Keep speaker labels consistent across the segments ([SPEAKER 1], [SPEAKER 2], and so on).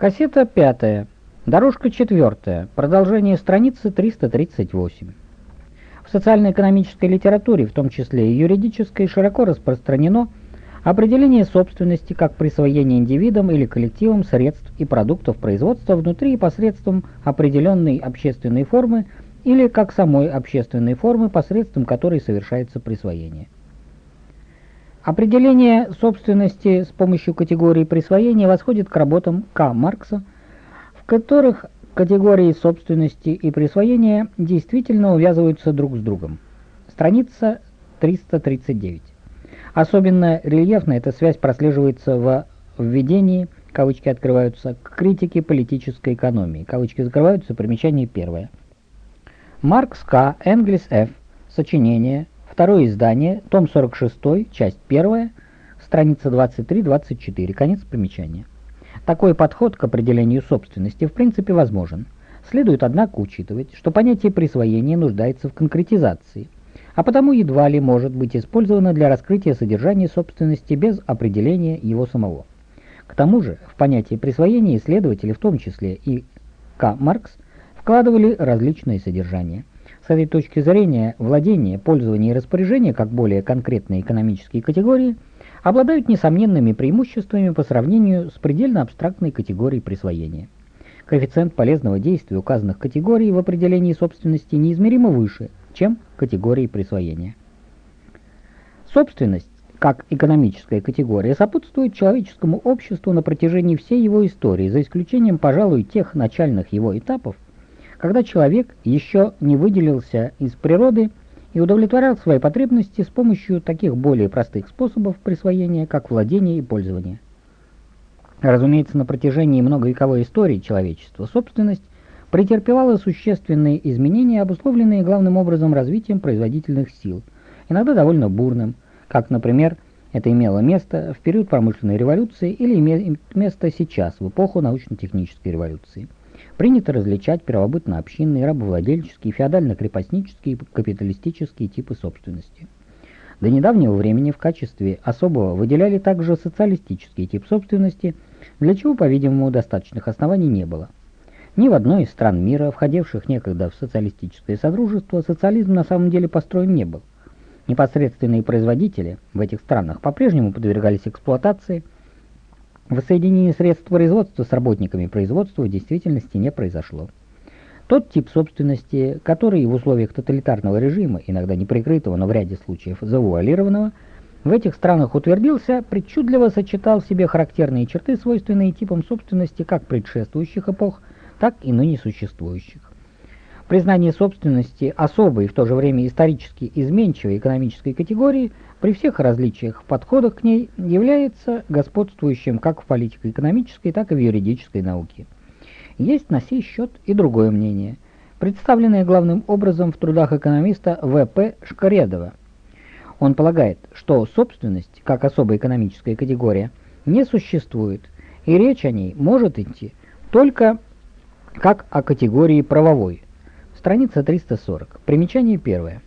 [SPEAKER 1] Кассета пятая. Дорожка четвертая. Продолжение страницы 338. В социально-экономической литературе, в том числе и юридической, широко распространено определение собственности как присвоение индивидам или коллективам средств и продуктов производства внутри и посредством определенной общественной формы или как самой общественной формы, посредством которой совершается присвоение. Определение собственности с помощью категории присвоения восходит к работам К. Маркса, в которых категории собственности и присвоения действительно увязываются друг с другом. Страница 339. Особенно рельефно эта связь прослеживается в введении, кавычки открываются, к критике политической экономии, кавычки закрываются, примечание первое. Маркс К. Энгельс Ф. Сочинение. Второе издание. Том 46. Часть 1. Страница 23-24. Конец примечания. Такой подход к определению собственности в принципе возможен. Следует, однако, учитывать, что понятие присвоения нуждается в конкретизации, а потому едва ли может быть использовано для раскрытия содержания собственности без определения его самого. К тому же, в понятие присвоения исследователи, в том числе и К. Маркс, вкладывали различные содержания. С этой точки зрения владение, пользование и распоряжение, как более конкретные экономические категории – обладают несомненными преимуществами по сравнению с предельно абстрактной категорией присвоения. Коэффициент полезного действия указанных категорий в определении собственности неизмеримо выше, чем категории присвоения. Собственность, как экономическая категория, сопутствует человеческому обществу на протяжении всей его истории, за исключением, пожалуй, тех начальных его этапов, когда человек еще не выделился из природы и удовлетворял свои потребности с помощью таких более простых способов присвоения, как владение и пользование. Разумеется, на протяжении многовековой истории человечества собственность претерпевала существенные изменения, обусловленные главным образом развитием производительных сил, иногда довольно бурным, как, например, это имело место в период промышленной революции или имеет место сейчас, в эпоху научно-технической революции. Принято различать первобытно-общинные, рабовладельческие, феодально-крепостнические и капиталистические типы собственности. До недавнего времени в качестве особого выделяли также социалистический тип собственности, для чего, по-видимому, достаточных оснований не было. Ни в одной из стран мира, входивших некогда в социалистическое содружество, социализм на самом деле построен не был. Непосредственные производители в этих странах по-прежнему подвергались эксплуатации – Воссоединение средств производства с работниками производства в действительности не произошло. Тот тип собственности, который в условиях тоталитарного режима, иногда неприкрытого, но в ряде случаев завуалированного, в этих странах утвердился, причудливо сочетал в себе характерные черты, свойственные типам собственности как предшествующих эпох, так и ныне существующих. Признание собственности особой и в то же время исторически изменчивой экономической категории при всех различиях в подходах к ней является господствующим как в политико-экономической, так и в юридической науке. Есть на сей счет и другое мнение, представленное главным образом в трудах экономиста В.П. Шкаредова. Он полагает, что собственность, как особая экономическая категория, не существует, и речь о ней может идти только как о категории правовой – Страница 340. Примечание первое.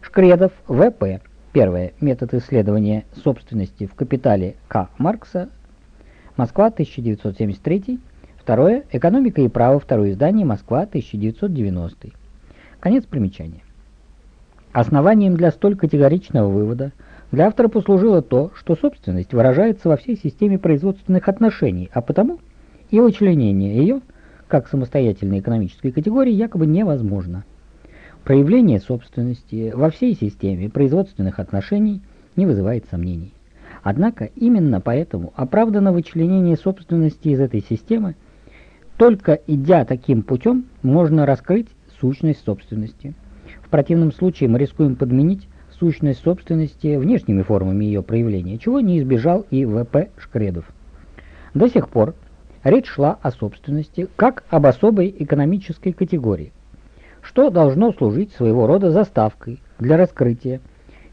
[SPEAKER 1] Шкредов, В.П. Первое. Метод исследования собственности в капитале К. Маркса. Москва, 1973. Второе. Экономика и право. Второе издание. Москва, 1990. Конец примечания. Основанием для столь категоричного вывода для автора послужило то, что собственность выражается во всей системе производственных отношений, а потому и вычленение ее – как самостоятельной экономической категории якобы невозможно. Проявление собственности во всей системе производственных отношений не вызывает сомнений. Однако именно поэтому оправдано вычленение собственности из этой системы, только идя таким путем можно раскрыть сущность собственности. В противном случае мы рискуем подменить сущность собственности внешними формами ее проявления, чего не избежал и В.П. Шкредов. До сих пор речь шла о собственности как об особой экономической категории, что должно служить своего рода заставкой для раскрытия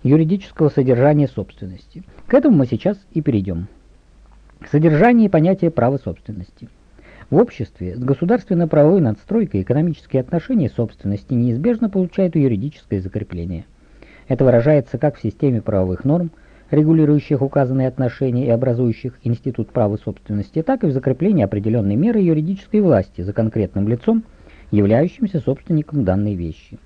[SPEAKER 1] юридического содержания собственности. К этому мы сейчас и перейдем. Содержание и понятие права собственности. В обществе с государственно-правовой надстройкой экономические отношения собственности неизбежно получают юридическое закрепление. Это выражается как в системе правовых норм, регулирующих указанные отношения и образующих институт права собственности, так и в закреплении определенной меры юридической власти за конкретным лицом, являющимся собственником данной вещи.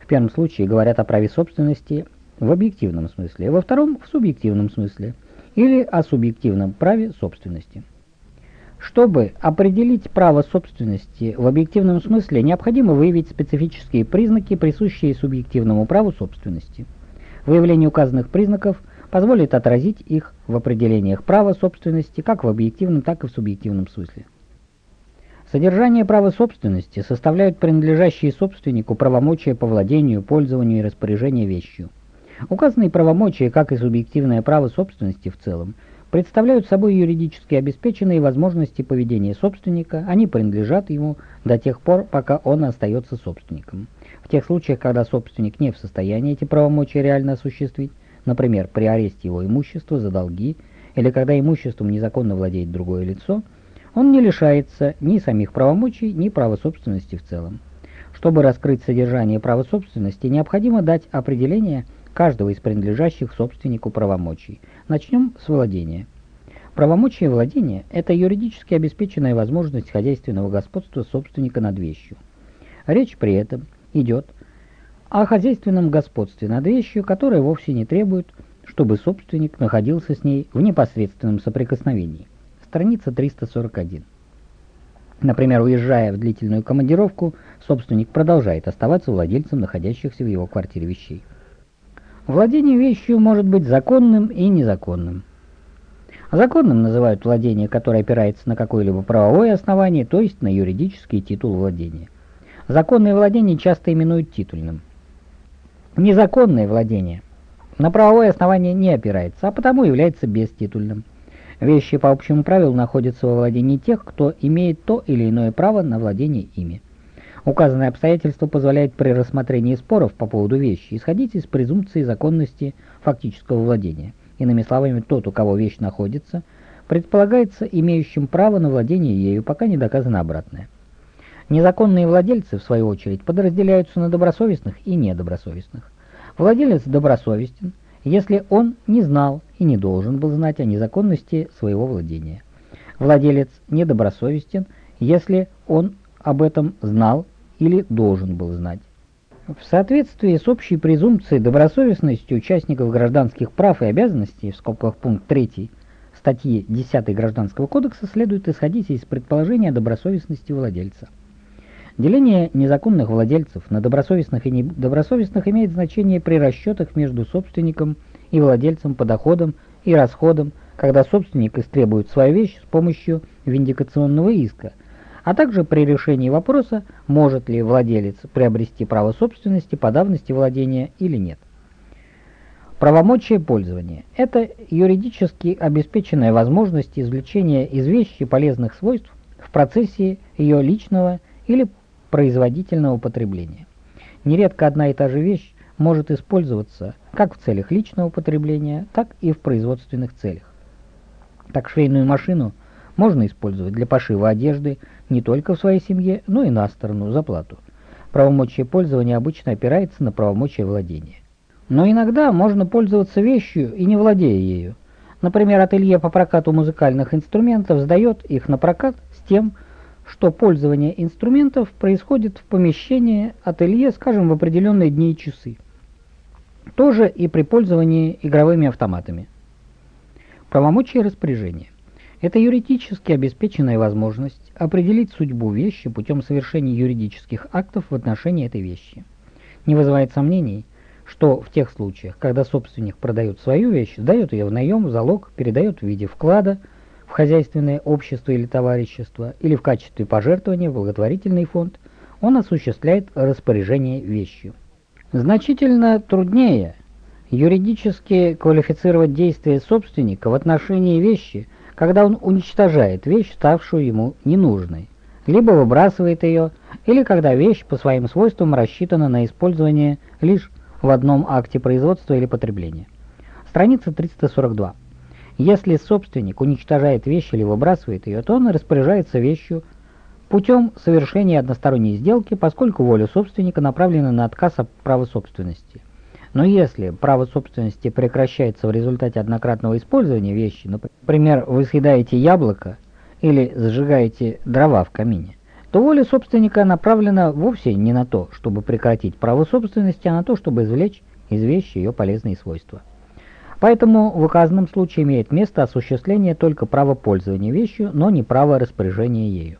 [SPEAKER 1] В первом случае говорят о праве собственности в объективном смысле, во втором – в субъективном смысле, или о субъективном праве собственности. Чтобы определить право собственности в объективном смысле, необходимо выявить специфические признаки, присущие субъективному праву собственности. Выявление указанных признаков позволит отразить их в определениях права собственности как в объективном, так и в субъективном смысле. Содержание права собственности составляют принадлежащие собственнику правомочия по владению, пользованию и распоряжению вещью. Указанные правомочия, как и субъективное право собственности в целом, представляют собой юридически обеспеченные возможности поведения собственника, они принадлежат ему до тех пор, пока он остается собственником. В тех случаях, когда собственник не в состоянии эти правомочия реально осуществить, например, при аресте его имущества за долги, или когда имуществом незаконно владеет другое лицо, он не лишается ни самих правомочий, ни права собственности в целом. Чтобы раскрыть содержание права собственности, необходимо дать определение каждого из принадлежащих собственнику правомочий. Начнем с владения. Правомочие владения – это юридически обеспеченная возможность хозяйственного господства собственника над вещью. Речь при этом идет о хозяйственном господстве над вещью, которое вовсе не требует, чтобы собственник находился с ней в непосредственном соприкосновении. Страница 341. Например, уезжая в длительную командировку, собственник продолжает оставаться владельцем находящихся в его квартире вещей. Владение вещью может быть законным и незаконным. Законным называют владение, которое опирается на какое-либо правовое основание, то есть на юридический титул владения. Законное владение часто именуют титульным. Незаконное владение на правовое основание не опирается, а потому является беститульным. Вещи по общему правилу находятся во владении тех, кто имеет то или иное право на владение ими. Указанное обстоятельство позволяет при рассмотрении споров по поводу вещи исходить из презумпции законности фактического владения. Иными словами, тот, у кого вещь находится, предполагается имеющим право на владение ею, пока не доказано обратное. Незаконные владельцы, в свою очередь, подразделяются на добросовестных и недобросовестных. Владелец добросовестен, если он не знал и не должен был знать о незаконности своего владения. Владелец недобросовестен, если он об этом знал или должен был знать. В соответствии с общей презумпцией добросовестности участников гражданских прав и обязанностей, в скобках пункт 3 статьи 10 Гражданского кодекса, следует исходить из предположения добросовестности владельца. Деление незаконных владельцев на добросовестных и недобросовестных имеет значение при расчетах между собственником и владельцем по доходам и расходам, когда собственник истребует свою вещь с помощью виндикационного иска – а также при решении вопроса, может ли владелец приобрести право собственности по давности владения или нет. Правомочие пользования – это юридически обеспеченная возможность извлечения из вещи полезных свойств в процессе ее личного или производительного потребления. Нередко одна и та же вещь может использоваться как в целях личного потребления, так и в производственных целях. Так швейную машину – можно использовать для пошива одежды не только в своей семье, но и на сторону за плату. Правомочие пользования обычно опирается на правомочие владения. Но иногда можно пользоваться вещью и не владея ею. Например, ателье по прокату музыкальных инструментов сдает их на прокат с тем, что пользование инструментов происходит в помещении ателье, скажем, в определенные дни и часы. Тоже и при пользовании игровыми автоматами. Правомочие распоряжения. Это юридически обеспеченная возможность определить судьбу вещи путем совершения юридических актов в отношении этой вещи. Не вызывает сомнений, что в тех случаях, когда собственник продает свою вещь, сдает ее в наем, в залог, передает в виде вклада в хозяйственное общество или товарищество, или в качестве пожертвования в благотворительный фонд, он осуществляет распоряжение вещью. Значительно труднее юридически квалифицировать действия собственника в отношении вещи – когда он уничтожает вещь, ставшую ему ненужной, либо выбрасывает ее, или когда вещь по своим свойствам рассчитана на использование лишь в одном акте производства или потребления. Страница 342. Если собственник уничтожает вещь или выбрасывает ее, то он распоряжается вещью путем совершения односторонней сделки, поскольку воля собственника направлена на отказ от права собственности. Но если право собственности прекращается в результате однократного использования вещи, например, вы съедаете яблоко или сжигаете дрова в камине, то воля собственника направлена вовсе не на то, чтобы прекратить право собственности, а на то, чтобы извлечь из вещи ее полезные свойства. Поэтому в указанном случае имеет место осуществление только права пользования вещью, но не права распоряжения ею.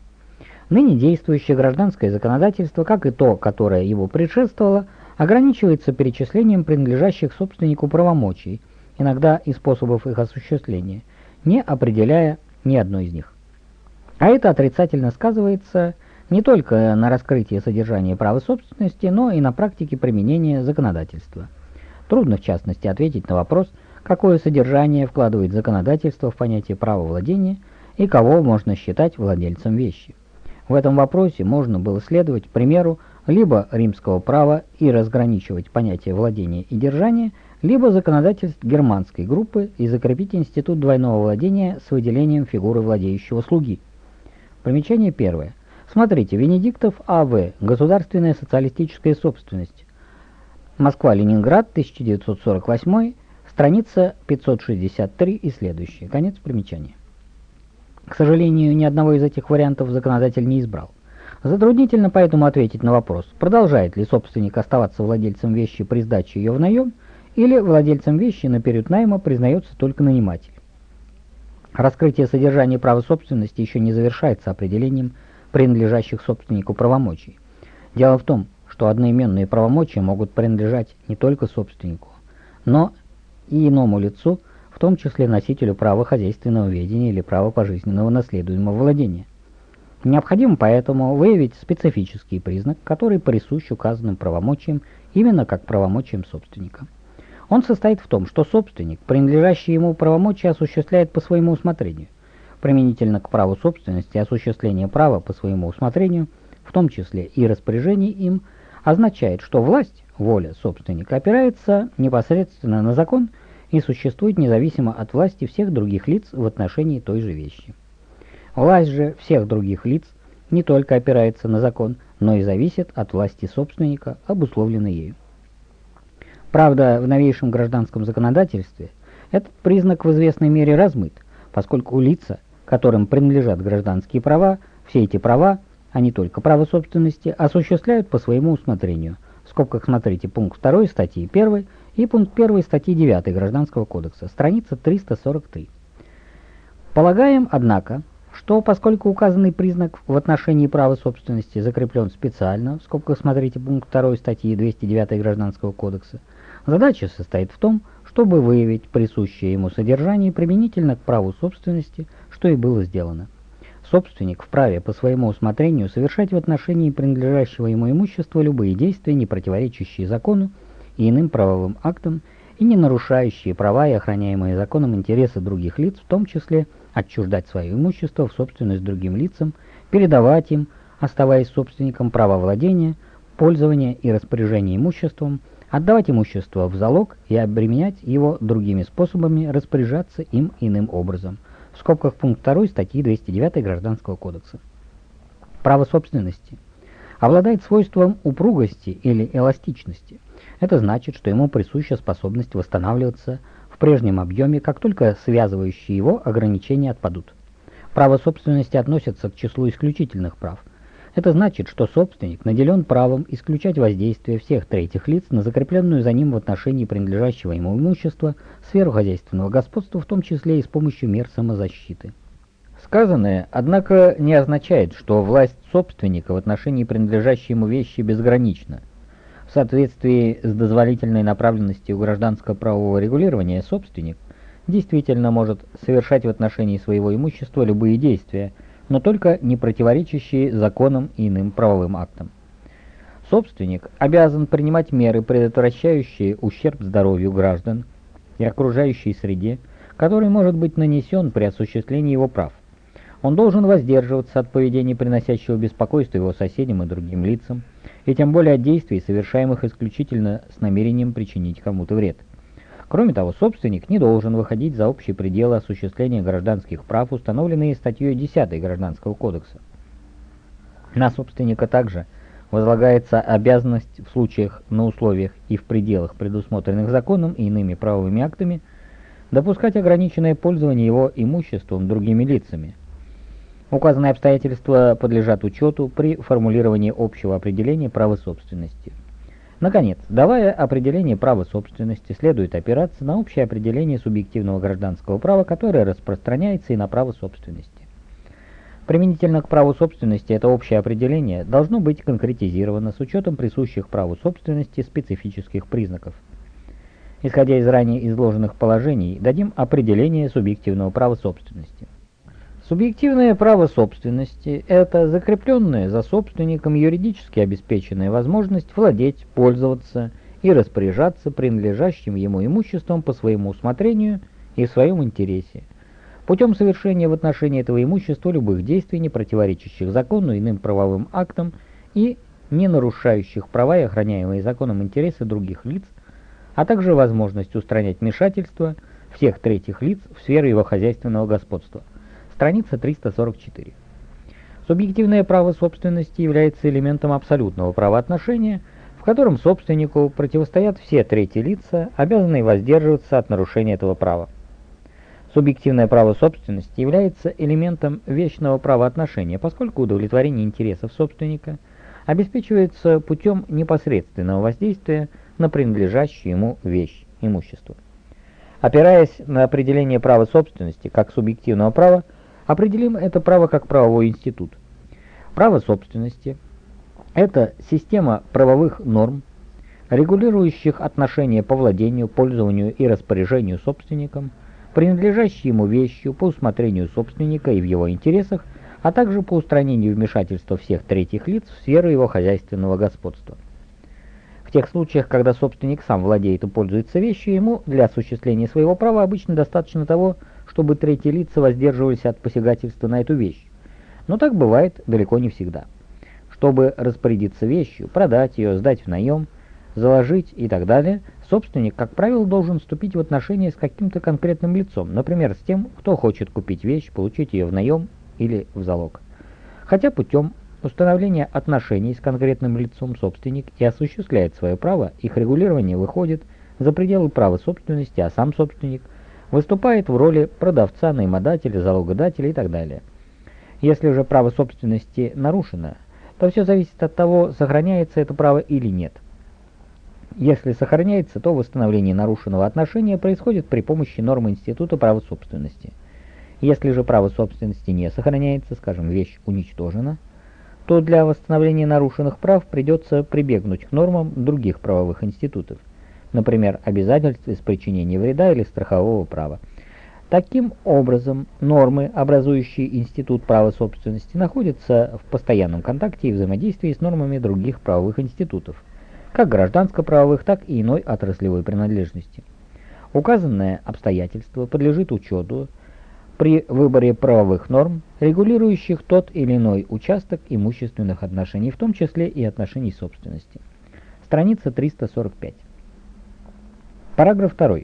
[SPEAKER 1] Ныне действующее гражданское законодательство, как и то, которое его предшествовало, ограничивается перечислением принадлежащих собственнику правомочий, иногда и способов их осуществления, не определяя ни одной из них. А это отрицательно сказывается не только на раскрытии содержания права собственности, но и на практике применения законодательства. Трудно, в частности, ответить на вопрос, какое содержание вкладывает законодательство в понятие права владения и кого можно считать владельцем вещи. В этом вопросе можно было следовать примеру либо римского права и разграничивать понятия владения и держания, либо законодательств германской группы и закрепить институт двойного владения с выделением фигуры владеющего слуги. Примечание первое. Смотрите, Венедиктов А.В. Государственная социалистическая собственность. Москва-Ленинград, 1948, страница 563 и следующие. Конец примечания. К сожалению, ни одного из этих вариантов законодатель не избрал. Затруднительно поэтому ответить на вопрос, продолжает ли собственник оставаться владельцем вещи при сдаче ее в наем, или владельцем вещи на период найма признается только наниматель. Раскрытие содержания права собственности еще не завершается определением принадлежащих собственнику правомочий. Дело в том, что одноименные правомочия могут принадлежать не только собственнику, но и иному лицу, в том числе носителю права хозяйственного ведения или права пожизненного наследуемого владения. Необходимо поэтому выявить специфический признак, который присущ указанным правомочиям именно как правомочиям собственника. Он состоит в том, что собственник, принадлежащий ему правомочия, осуществляет по своему усмотрению. Применительно к праву собственности осуществление права по своему усмотрению, в том числе и распоряжение им, означает, что власть, воля собственника, опирается непосредственно на закон и существует независимо от власти всех других лиц в отношении той же вещи. Власть же всех других лиц не только опирается на закон, но и зависит от власти собственника, обусловленной ею. Правда, в новейшем гражданском законодательстве этот признак в известной мере размыт, поскольку лица, которым принадлежат гражданские права, все эти права, а не только право собственности, осуществляют по своему усмотрению. В скобках смотрите пункт 2 статьи 1 и пункт 1 статьи 9 Гражданского кодекса, страница 343. Полагаем, однако, что поскольку указанный признак в отношении права собственности закреплен специально, в скобках смотрите пункт 2 статьи 209 Гражданского кодекса, задача состоит в том, чтобы выявить присущее ему содержание применительно к праву собственности, что и было сделано. Собственник вправе по своему усмотрению совершать в отношении принадлежащего ему имущества любые действия, не противоречащие закону и иным правовым актам, и не нарушающие права и охраняемые законом интересы других лиц, в том числе отчуждать свое имущество в собственность другим лицам, передавать им, оставаясь собственником права владения, пользования и распоряжения имуществом, отдавать имущество в залог и обременять его другими способами распоряжаться им иным образом. В скобках пункт 2 статьи 209 Гражданского кодекса. Право собственности обладает свойством упругости или эластичности. Это значит, что ему присуща способность восстанавливаться в прежнем объеме, как только связывающие его ограничения отпадут. Право собственности относится к числу исключительных прав. Это значит, что собственник наделен правом исключать воздействие всех третьих лиц на закрепленную за ним в отношении принадлежащего ему имущества сферу хозяйственного господства, в том числе и с помощью мер самозащиты. Сказанное, однако, не означает, что власть собственника в отношении принадлежащей ему вещи безгранична – соответствии с дозволительной направленностью гражданского правового регулирования собственник действительно может совершать в отношении своего имущества любые действия, но только не противоречащие законам и иным правовым актам. Собственник обязан принимать меры, предотвращающие ущерб здоровью граждан и окружающей среде, который может быть нанесен при осуществлении его прав. Он должен воздерживаться от поведения, приносящего беспокойство его соседям и другим лицам, и тем более от действий, совершаемых исключительно с намерением причинить кому-то вред. Кроме того, собственник не должен выходить за общие пределы осуществления гражданских прав, установленные статьей 10 Гражданского кодекса. На собственника также возлагается обязанность в случаях, на условиях и в пределах, предусмотренных законом и иными правовыми актами, допускать ограниченное пользование его имуществом другими лицами. Указанные обстоятельства подлежат учету при формулировании общего определения права собственности. Наконец, давая определение права собственности, следует опираться на общее определение субъективного гражданского права, которое распространяется и на право собственности. Применительно к праву собственности это общее определение должно быть конкретизировано с учетом присущих праву собственности специфических признаков. Исходя из ранее изложенных положений, дадим определение субъективного права собственности. Субъективное право собственности – это закрепленная за собственником юридически обеспеченная возможность владеть, пользоваться и распоряжаться принадлежащим ему имуществом по своему усмотрению и в своем интересе – путем совершения в отношении этого имущества любых действий, не противоречащих закону иным правовым актам и не нарушающих права и охраняемые законом интересы других лиц, а также возможность устранять вмешательство всех третьих лиц в сферу его хозяйственного господства. Страница 344. Субъективное право собственности является элементом абсолютного правоотношения, в котором собственнику противостоят все третьи лица, обязанные воздерживаться от нарушения этого права. Субъективное право собственности является элементом вечного правоотношения, поскольку удовлетворение интересов собственника обеспечивается путем непосредственного воздействия на принадлежащую ему вещь, имущество. Опираясь на определение права собственности как субъективного права, определим это право как правовой институт. Право собственности – это система правовых норм, регулирующих отношения по владению, пользованию и распоряжению собственником – принадлежащей ему вещью по усмотрению собственника и в его интересах, а также по устранению вмешательства всех третьих лиц в сферу его хозяйственного господства. В тех случаях, когда собственник сам владеет и пользуется вещью, ему для осуществления своего права обычно достаточно того, чтобы третьи лица воздерживались от посягательства на эту вещь. Но так бывает далеко не всегда. Чтобы распорядиться вещью, продать ее, сдать в наем, заложить и так далее, собственник, как правило, должен вступить в отношения с каким-то конкретным лицом, например, с тем, кто хочет купить вещь, получить ее в наем или в залог. Хотя путем установления отношений с конкретным лицом собственник и осуществляет свое право, их регулирование выходит за пределы права собственности, а сам собственник выступает в роли продавца, наимодателя, залогодателя и так далее. Если же право собственности нарушено, то все зависит от того, сохраняется это право или нет. Если сохраняется, то восстановление нарушенного отношения происходит при помощи нормы института права собственности. Если же право собственности не сохраняется, скажем, вещь уничтожена, то для восстановления нарушенных прав придется прибегнуть к нормам других правовых институтов, например, обязательств из причинения вреда или страхового права. Таким образом, нормы, образующие институт права собственности, находятся в постоянном контакте и взаимодействии с нормами других правовых институтов как гражданско-правовых, так и иной отраслевой принадлежности. Указанное обстоятельство подлежит учету при выборе правовых норм, регулирующих тот или иной участок имущественных отношений, в том числе и отношений собственности. Страница 345. Параграф 2.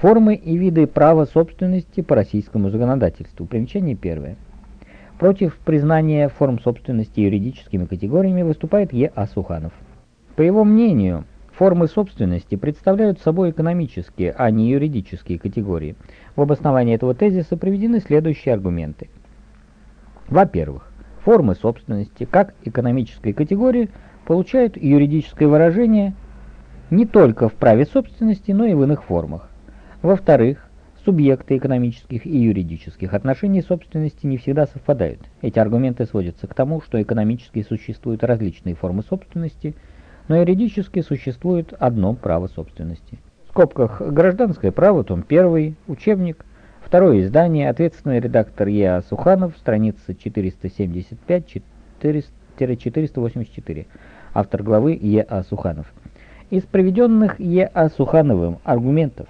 [SPEAKER 1] Формы и виды права собственности по российскому законодательству. Примечание первое. Против признания форм собственности юридическими категориями выступает Е.А. Суханов. По его мнению, формы собственности представляют собой экономические, а не юридические категории. В обосновании этого тезиса приведены следующие аргументы. Во-первых, формы собственности, как экономической категории, получают юридическое выражение не только в праве собственности, но и в иных формах. Во-вторых, субъекты экономических и юридических отношений собственности не всегда совпадают. Эти аргументы сводятся к тому, что экономически существуют различные формы собственности – но юридически существует одно право собственности. В скобках «Гражданское право», том 1, учебник, второе издание, ответственный редактор Е.А. Суханов, страница 475-484, автор главы Е.А. Суханов. Из приведенных Е.А. Сухановым аргументов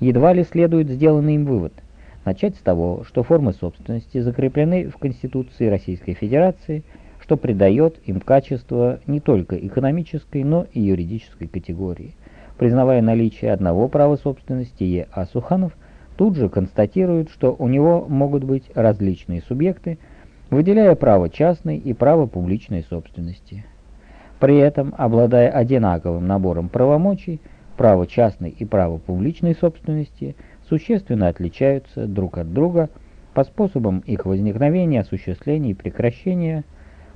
[SPEAKER 1] едва ли следует сделанный им вывод. Начать с того, что формы собственности закреплены в Конституции Российской Федерации – что придает им качество не только экономической, но и юридической категории. Признавая наличие одного права собственности, Е. А. Суханов тут же констатирует, что у него могут быть различные субъекты, выделяя право частной и право публичной собственности. При этом, обладая одинаковым набором правомочий, право частной и право публичной собственности существенно отличаются друг от друга по способам их возникновения, осуществления и прекращения,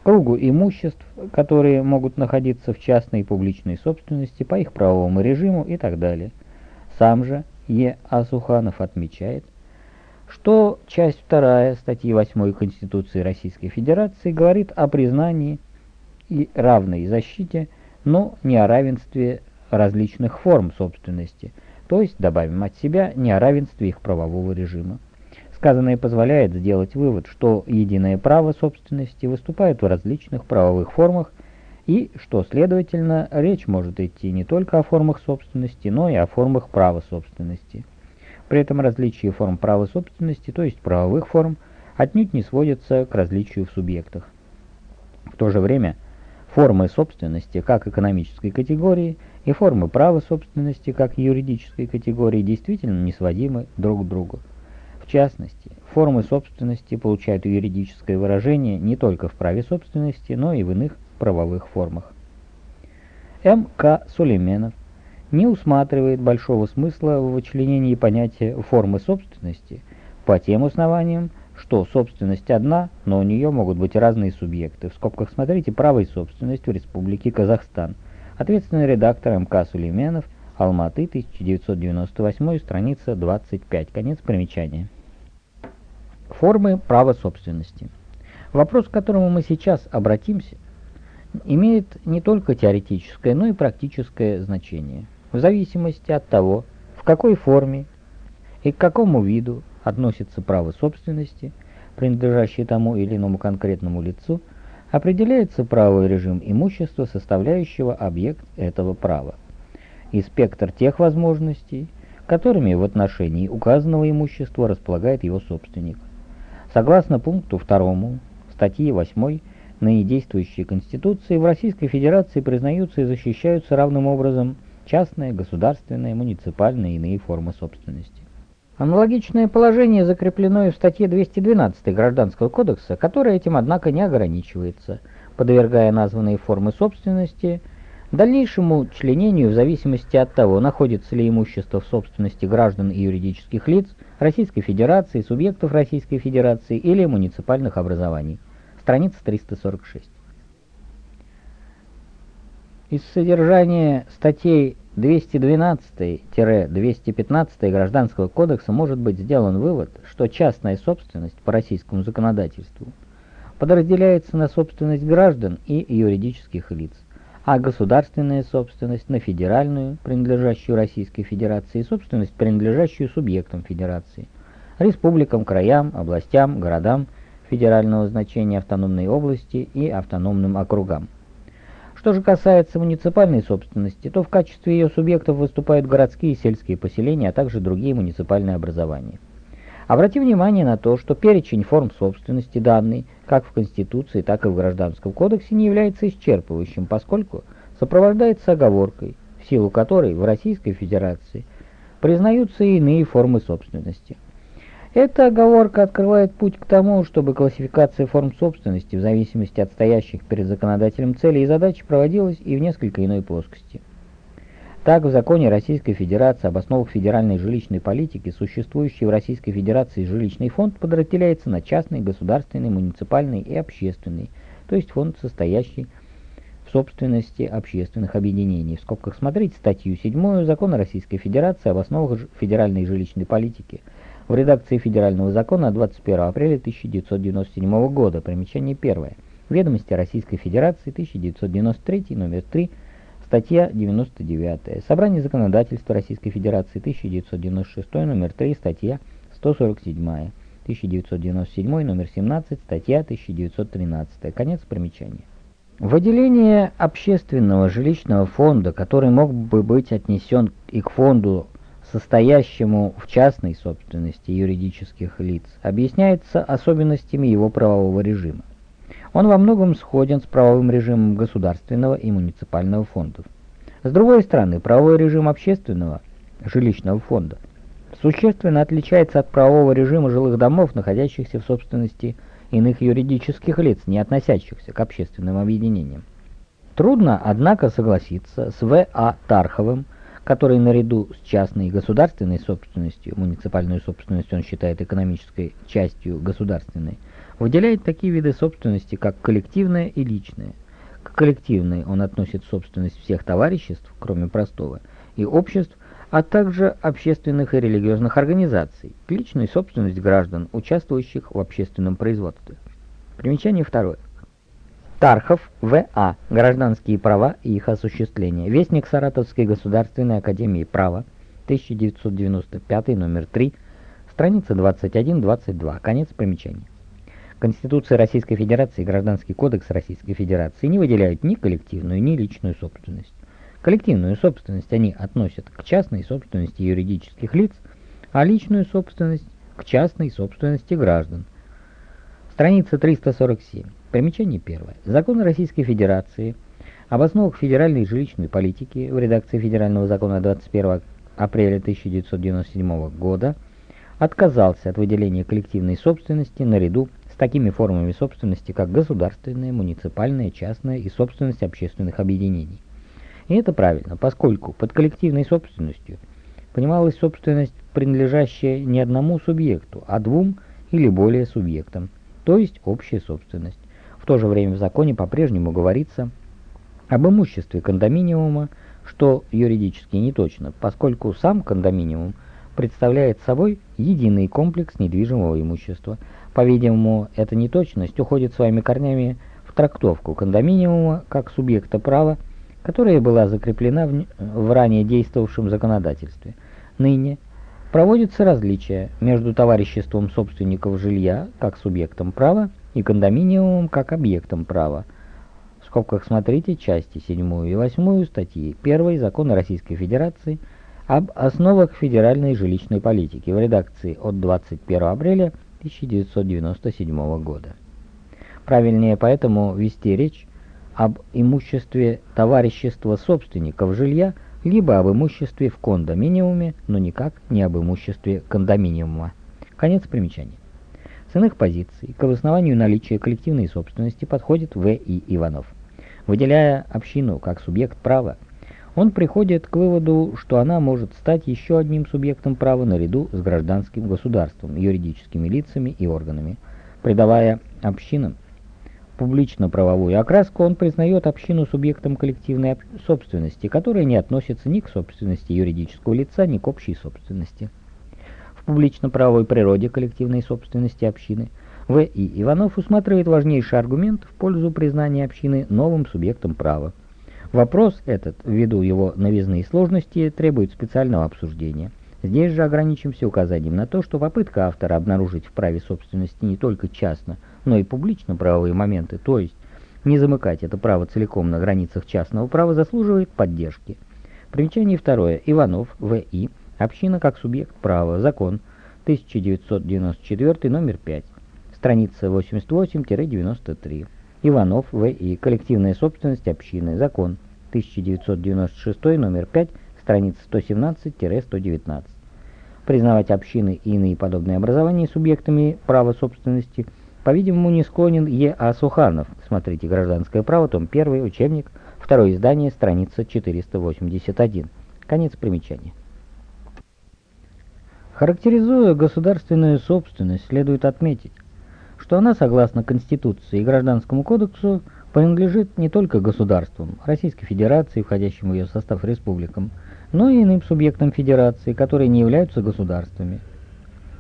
[SPEAKER 1] кругу имуществ, которые могут находиться в частной и публичной собственности по их правовому режиму и так далее. Сам же Е. Асуханов отмечает, что часть 2 статьи 8 Конституции Российской Федерации говорит о признании и равной защите, но не о равенстве различных форм собственности, то есть, добавим от себя, не о равенстве их правового режима. Сказанное позволяет сделать вывод, что единое право собственности выступает в различных правовых формах и что, следовательно, речь может идти не только о формах собственности, но и о формах права собственности. При этом различие форм права собственности, то есть правовых форм, отнюдь не сводится к различию в субъектах. В то же время формы собственности как экономической категории и формы права собственности как юридической категории действительно не сводимы друг к другу. В частности, формы собственности получают юридическое выражение не только в праве собственности, но и в иных правовых формах. М. К. Сулейменов не усматривает большого смысла в вычленении понятия формы собственности по тем основаниям, что собственность одна, но у нее могут быть разные субъекты. В скобках смотрите «Право и собственность в Республике Казахстан». Ответственный редактор МК Сулейменов, Алматы, 1998, страница 25. Конец примечания. Формы права собственности. Вопрос, к которому мы сейчас обратимся, имеет не только теоретическое, но и практическое значение в зависимости от того, в какой форме и к какому виду относится право собственности, принадлежащее тому или иному конкретному лицу, определяется правовой режим имущества, составляющего объект этого права, и спектр тех возможностей, которыми в отношении указанного имущества располагает его собственник. Согласно пункту 2 статьи 8 ныне действующей Конституции, в Российской Федерации признаются и защищаются равным образом – частные, государственные, муниципальные и иные формы собственности. Аналогичное положение закреплено и в статье 212 Гражданского кодекса, которая этим, однако, не ограничивается, подвергая названные формы собственности дальнейшему членению в зависимости от того, находится ли имущество в собственности граждан и юридических лиц Российской Федерации, субъектов Российской Федерации или муниципальных образований. Страница 346. Из содержания статей 212-215 Гражданского кодекса может быть сделан вывод, что частная собственность по российскому законодательству подразделяется на собственность граждан и юридических лиц, а государственная собственность на федеральную, принадлежащую Российской Федерации, и собственность, принадлежащую субъектам Федерации, республикам, краям, областям, городам федерального значения, автономной области и автономным округам. Что же касается муниципальной собственности, то в качестве ее субъектов выступают городские и сельские поселения, а также другие муниципальные образования. Обрати внимание на то, что перечень форм собственности данный как в Конституции, так и в Гражданском кодексе не является исчерпывающим, поскольку сопровождается оговоркой, в силу которой в Российской Федерации признаются и иные формы собственности – эта оговорка открывает путь к тому, чтобы классификация форм собственности в зависимости от стоящих перед законодателем целей и задач проводилась и в несколько иной плоскости. Так, в законе Российской Федерации об основах федеральной жилищной политики, существующий в Российской Федерации жилищный фонд подразделяется на частный, государственный, муниципальный и общественный, то есть фонд, состоящий в собственности общественных объединений. В скобках смотреть статью 7 Закона Российской Федерации об основах федеральной жилищной политики – в редакции Федерального закона 21 апреля 1997 года. Примечание первое. Ведомости Российской Федерации 1993, номер 3, статья 99. Собрание законодательства Российской Федерации 1996, номер 3, статья 147. 1997, номер 17, статья 1913. Конец примечания. Выделение общественного жилищного фонда, который мог бы быть отнесен и к фонду состоящему в частной собственности юридических лиц, объясняется особенностями его правового режима. Он во многом сходен с правовым режимом государственного и муниципального фондов. С другой стороны, правовой режим общественного жилищного фонда существенно отличается от правового режима жилых домов, находящихся в собственности иных юридических лиц, не относящихся к общественным объединениям. Трудно, однако, согласиться с В. А. Тарховым, который наряду с частной и государственной собственностью, муниципальную собственность он считает экономической частью государственной, выделяет такие виды собственности, как коллективная и личная. К коллективной он относит собственность всех товариществ, кроме простого, и обществ, а также общественных и религиозных организаций, к личной собственность граждан, участвующих в общественном производстве. Примечание второе. Тархов, В.А. Гражданские права и их осуществление. Вестник Саратовской государственной академии права, 1995, номер 3, страница 21-22, конец примечания. Конституция Российской Федерации и Гражданский кодекс Российской Федерации не выделяют ни коллективную, ни личную собственность. Коллективную собственность они относят к частной собственности юридических лиц, а личную собственность к частной собственности граждан. Страница 347. Примечание первое. Закон Российской Федерации об основах федеральной жилищной политики в редакции Федерального закона 21 апреля 1997 года отказался от выделения коллективной собственности наряду с такими формами собственности, как государственная, муниципальная, частная и собственность общественных объединений. И это правильно, поскольку под коллективной собственностью понималась собственность, принадлежащая не одному субъекту, а двум или более субъектам, то есть общая собственность. То же время в законе по-прежнему говорится об имуществе кондоминиума, что юридически не точно, поскольку сам кондоминиум представляет собой единый комплекс недвижимого имущества. По-видимому, эта неточность уходит своими корнями в трактовку кондоминиума как субъекта права, которая была закреплена в, в ранее действовавшем законодательстве. Ныне проводится различие между товариществом собственников жилья как субъектом права и кондоминиумом как объектом права. В скобках смотрите части 7 и 8 статьи 1 Закона Российской Федерации об основах федеральной жилищной политики в редакции от 21 апреля 1997 года. Правильнее поэтому вести речь об имуществе товарищества собственников жилья, либо об имуществе в кондоминиуме, но никак не об имуществе кондоминиума. Конец примечания. С позиций к обоснованию наличия коллективной собственности подходит В. И. Иванов. Выделяя общину как субъект права, он приходит к выводу, что она может стать еще одним субъектом права наряду с гражданским государством, юридическими лицами и органами. Придавая общинам публично-правовую окраску, он признает общину субъектом коллективной собственности, которая не относится ни к собственности юридического лица, ни к общей собственности публично-правовой природе коллективной собственности общины, В. И. Иванов усматривает важнейший аргумент в пользу признания общины новым субъектом права. Вопрос этот, ввиду его новизны и сложности, требует специального обсуждения. Здесь же ограничимся указанием на то, что попытка автора обнаружить в праве собственности не только частно, но и публично-правовые моменты, то есть не замыкать это право целиком на границах частного права, заслуживает поддержки. Примечание второе. Иванов, В.И. Община как субъект права. Закон. 1994, номер 5. Страница 88-93. Иванов, В.И. Коллективная собственность общины. Закон. 1996, номер 5. Страница 117-119. Признавать общины и иные подобные образования субъектами права собственности, по-видимому, не склонен Е.А. Суханов. Смотрите «Гражданское право», том 1, учебник, второе издание, страница 481. Конец примечания. Характеризуя государственную собственность, следует отметить, что она, согласно Конституции и Гражданскому кодексу, принадлежит не только государствам, Российской Федерации, входящим в ее состав республикам, но и иным субъектам Федерации, которые не являются государствами,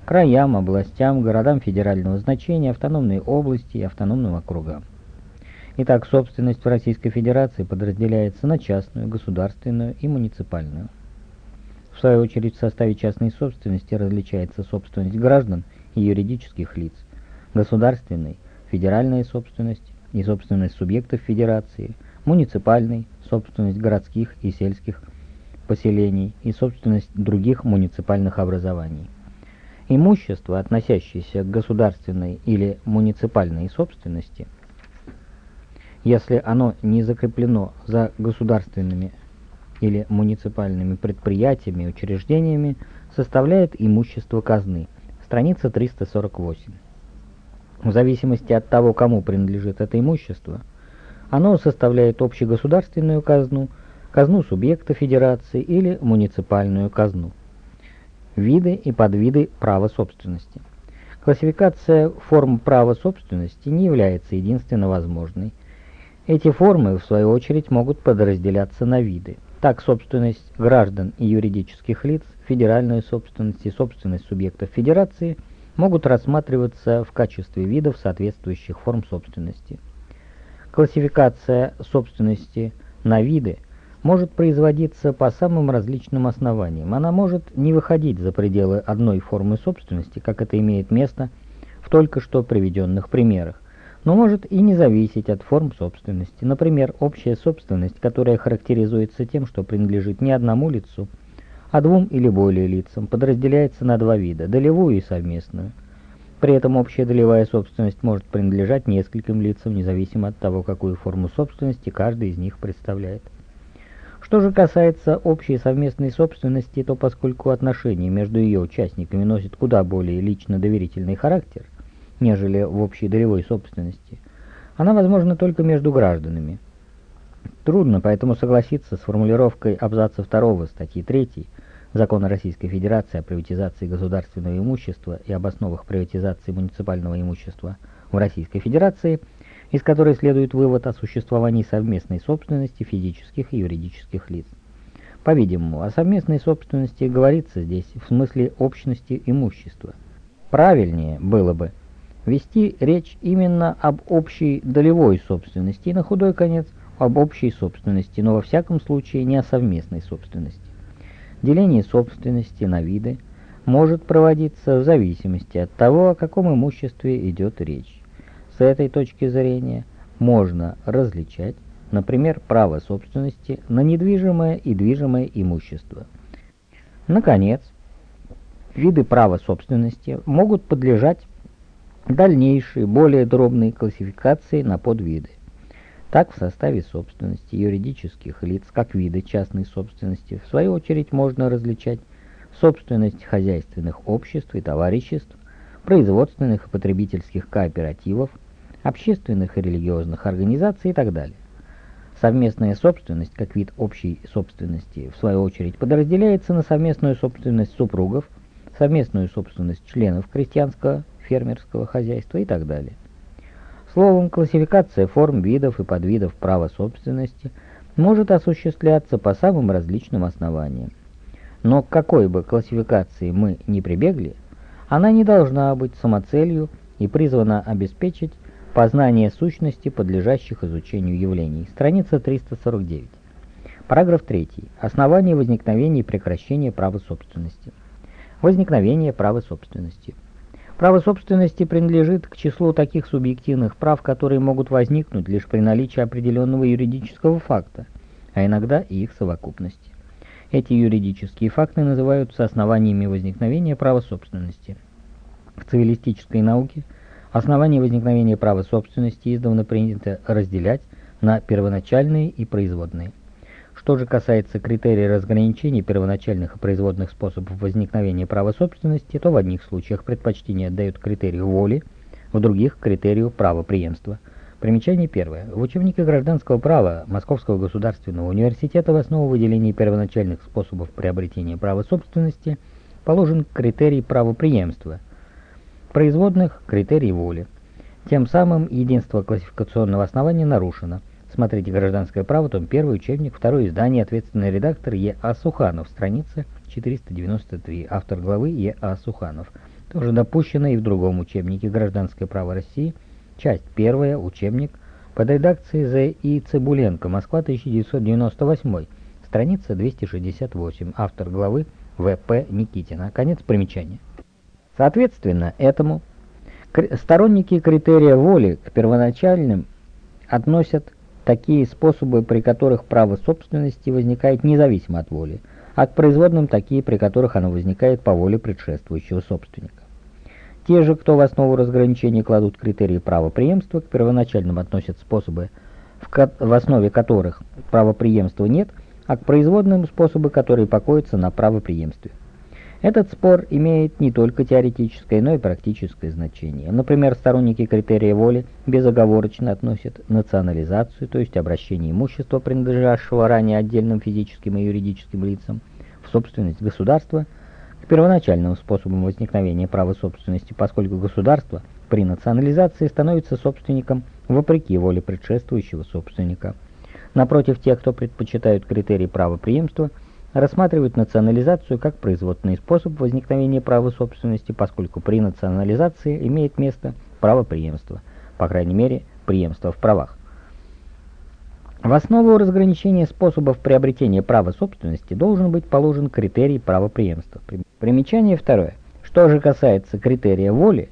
[SPEAKER 1] краям, областям, городам федерального значения, автономной области и автономным округам. Итак, собственность в Российской Федерации подразделяется на частную, государственную и муниципальную. В свою очередь, в составе частной собственности различается собственность граждан и юридических лиц, государственной, федеральная собственность и собственность субъектов федерации, муниципальной, собственность городских и сельских поселений и собственность других муниципальных образований. Имущество, относящееся к государственной или муниципальной собственности, если оно не закреплено за государственными или муниципальными предприятиями и учреждениями составляет имущество казны. Страница 348. В зависимости от того, кому принадлежит это имущество, Оно составляет общегосударственную казну, казну субъекта федерации или муниципальную казну. Виды и подвиды права собственности. Классификация форм права собственности не является единственно возможной. Эти формы, в свою очередь, могут подразделяться на виды. Так, собственность граждан и юридических лиц, федеральная собственность и собственность субъектов федерации могут рассматриваться в качестве видов соответствующих форм собственности. Классификация собственности на виды может производиться по самым различным основаниям. Она может не выходить за пределы одной формы собственности, как это имеет место в только что приведенных примерах но может и не зависеть от форм собственности. Например, общая собственность, которая характеризуется тем, что принадлежит не одному лицу, а двум или более лицам, подразделяется на два вида – долевую и совместную. При этом общая долевая собственность может принадлежать нескольким лицам, независимо от того, какую форму собственности каждый из них представляет. Что же касается общей совместной собственности, то поскольку отношения между ее участниками носят куда более лично-доверительный характер – нежели в общей долевой собственности. Она возможна только между гражданами. Трудно поэтому согласиться с формулировкой абзаца 2 статьи 3 Закона Российской Федерации о приватизации государственного имущества и об основах приватизации муниципального имущества в Российской Федерации, из которой следует вывод о существовании совместной собственности физических и юридических лиц. По-видимому, о совместной собственности говорится здесь в смысле общности имущества. Правильнее было бы вести речь именно об общей долевой собственности и на худой конец об общей собственности, но во всяком случае не о совместной собственности. Деление собственности на виды может проводиться в зависимости от того, о каком имуществе идет речь. С этой точки зрения можно различать, например, право собственности на недвижимое и движимое имущество. Наконец, виды права собственности могут подлежать дальнейшие, более дробные классификации на подвиды. Так, в составе собственности юридических лиц, как виды частной собственности, в свою очередь можно различать собственность хозяйственных обществ и товариществ, производственных и потребительских кооперативов, общественных и религиозных организаций и так далее. Совместная собственность, как вид общей собственности, в свою очередь подразделяется на совместную собственность супругов, совместную собственность членов крестьянского фермерского хозяйства и так далее. Словом, классификация форм, видов и подвидов права собственности может осуществляться по самым различным основаниям. Но к какой бы классификации мы ни прибегли, она не должна быть самоцелью и призвана обеспечить познание сущности подлежащих изучению явлений. Страница 349. Параграф 3. Основание возникновения и прекращения права собственности. Возникновение права собственности. Право собственности принадлежит к числу таких субъективных прав, которые могут возникнуть лишь при наличии определенного юридического факта, а иногда и их совокупности. Эти юридические факты называются основаниями возникновения права собственности. В цивилистической науке основания возникновения права собственности издавна принято разделять на первоначальные и производные. Что же касается критерия разграничения первоначальных и производных способов возникновения права собственности, то в одних случаях предпочтение отдают критерию воли, в других – критерию правоприемства. Примечание первое. В учебнике гражданского права Московского государственного университета в основу выделения первоначальных способов приобретения права собственности положен критерий правоприемства, производных – критерий воли. Тем самым единство классификационного основания нарушено – Смотрите «Гражданское право», том 1, учебник, второе издание, ответственный редактор Е.А. Суханов, страница 493, автор главы Е.А. Суханов. Тоже допущено и в другом учебнике «Гражданское право России», часть 1, учебник, под редакцией З.И. Цибуленко, Москва, 1998, страница 268, автор главы В.П. Никитина. Конец примечания. Соответственно, этому сторонники критерия воли к первоначальным относят такие способы, при которых право собственности возникает независимо от воли, а к производным такие, при которых оно возникает по воле предшествующего собственника. Те же, кто в основу разграничения кладут критерии правопреемства, к первоначальным относят способы, в, в основе которых правопреемства нет, а к производным способы, которые покоятся на правопреемстве. Этот спор имеет не только теоретическое, но и практическое значение. Например, сторонники критерия воли безоговорочно относят национализацию, то есть обращение имущества, принадлежавшего ранее отдельным физическим и юридическим лицам, в собственность государства, к первоначальным способам возникновения права собственности, поскольку государство при национализации становится собственником вопреки воле предшествующего собственника. Напротив, тех, кто предпочитают критерий права преемства – рассматривают национализацию как производный способ возникновения права собственности, поскольку при национализации имеет место право преемства, по крайней мере, преемство в правах. В основу разграничения способов приобретения права собственности должен быть положен критерий правопреемства. Примечание второе. Что же касается критерия воли,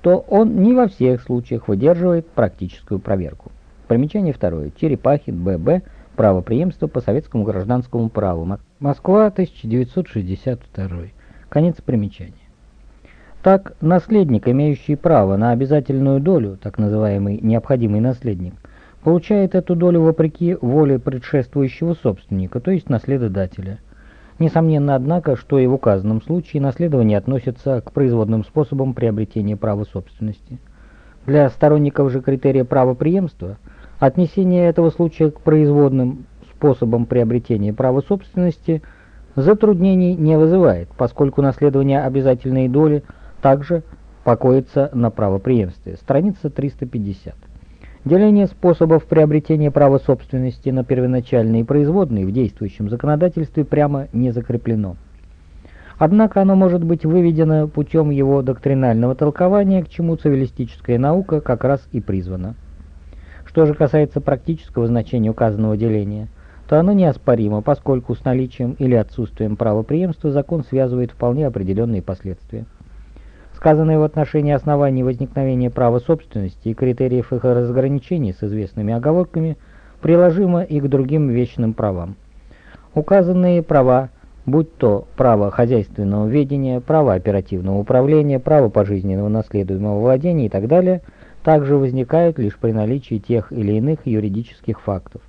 [SPEAKER 1] то он не во всех случаях выдерживает практическую проверку. Примечание второе. Черепахин, Б.Б. Право преемства по советскому гражданскому праву. Москва, 1962. Конец примечания. Так, наследник, имеющий право на обязательную долю, так называемый необходимый наследник, получает эту долю вопреки воле предшествующего собственника, то есть наследодателя. Несомненно, однако, что и в указанном случае наследование относится к производным способам приобретения права собственности. Для сторонников же критерия права преемства – Отнесение этого случая к производным способам приобретения права собственности затруднений не вызывает, поскольку наследование обязательной доли также покоится на правопреемстве. Страница 350. Деление способов приобретения права собственности на первоначальные и производные в действующем законодательстве прямо не закреплено. Однако оно может быть выведено путем его доктринального толкования, к чему цивилистическая наука как раз и призвана. Что же касается практического значения указанного деления, то оно неоспоримо, поскольку с наличием или отсутствием правопреемства закон связывает вполне определенные последствия. Сказанное в отношении оснований возникновения права собственности и критериев их разграничения с известными оговорками приложимо и к другим вечным правам. Указанные права, будь то право хозяйственного ведения, право оперативного управления, право пожизненного наследуемого владения и так далее – также возникают лишь при наличии тех или иных юридических фактов.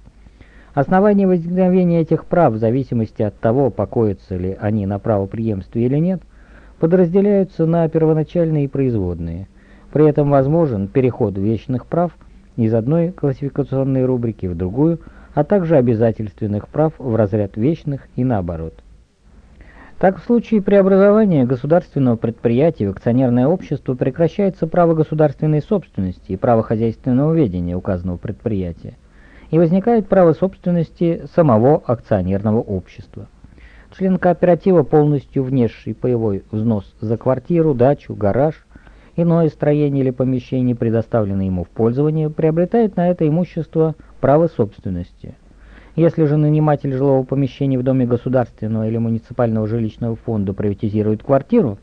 [SPEAKER 1] Основания возникновения этих прав, в зависимости от того, покоятся ли они на правопреемстве или нет, подразделяются на первоначальные и производные. При этом возможен переход вечных прав из одной классификационной рубрики в другую, а также обязательственных прав в разряд вечных и наоборот. Так, в случае преобразования государственного предприятия в акционерное общество прекращается право государственной собственности и право хозяйственного ведения указанного предприятия, и возникает право собственности самого акционерного общества. Член кооператива, полностью внесший паевой взнос за квартиру, дачу, гараж, иное строение или помещение, предоставленное ему в пользование, приобретает на это имущество право собственности – если же наниматель жилого помещения в доме государственного или муниципального жилищного фонда приватизирует квартиру,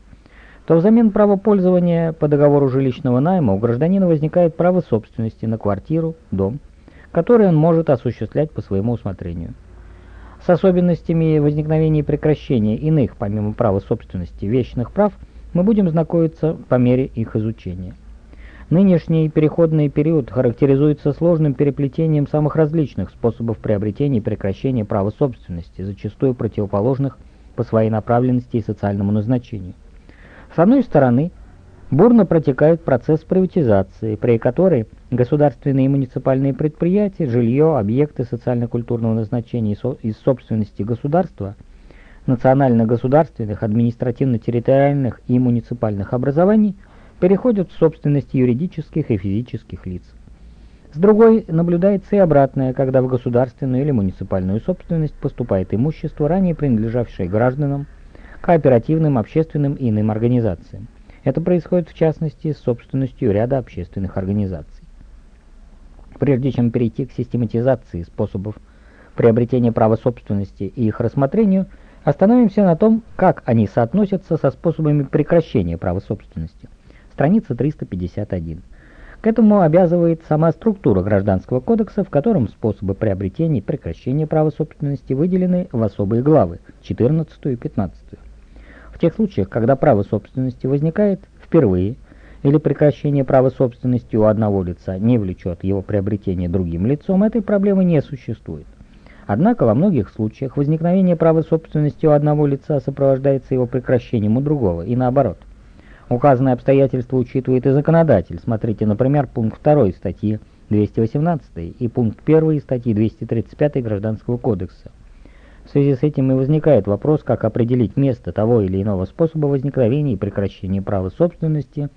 [SPEAKER 1] то взамен права пользования по договору жилищного найма у гражданина возникает право собственности на квартиру, дом, который он может осуществлять по своему усмотрению. С особенностями возникновения и прекращения иных, помимо права собственности, вечных прав, мы будем знакомиться по мере их изучения. Нынешний переходный период характеризуется сложным переплетением самых различных способов приобретения и прекращения права собственности, зачастую противоположных по своей направленности и социальному назначению. С одной стороны, бурно протекает процесс приватизации, при которой государственные и муниципальные предприятия, жилье, объекты социально-культурного назначения из собственности государства, национально-государственных, административно-территориальных и муниципальных образований – переходят в собственность юридических и физических лиц. С другой наблюдается и обратное, когда в государственную или муниципальную собственность поступает имущество, ранее принадлежавшее гражданам, кооперативным, общественным и иным организациям. Это происходит в частности с собственностью ряда общественных организаций. Прежде чем перейти к систематизации способов приобретения права собственности и их рассмотрению, остановимся на том, как они соотносятся со способами прекращения права собственности страница 351. К этому обязывает сама структура Гражданского кодекса, в котором способы приобретения и прекращения права собственности выделены в особые главы 14 и 15. В тех случаях, когда право собственности возникает впервые или прекращение права собственности у одного лица не влечет его приобретение другим лицом, этой проблемы не существует. Однако во многих случаях возникновение права собственности у одного лица сопровождается его прекращением у другого, и наоборот. Указанное обстоятельство учитывает и законодатель. Смотрите, например, пункт 2 статьи 218 и пункт 1 статьи 235 Гражданского кодекса. В связи с этим и возникает вопрос, как определить место того или иного способа возникновения и прекращения права собственности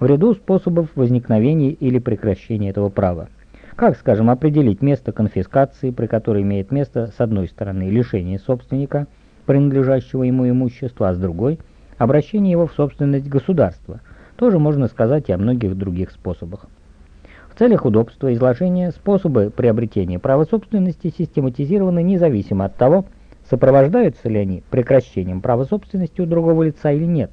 [SPEAKER 1] в ряду способов возникновения или прекращения этого права. Как, скажем, определить место конфискации, при которой имеет место, с одной стороны, лишение собственника, принадлежащего ему имущества, а с другой – обращение его в собственность государства. Тоже можно сказать и о многих других способах. В целях удобства изложения способы приобретения права собственности систематизированы независимо от того, сопровождаются ли они прекращением права собственности у другого лица или нет,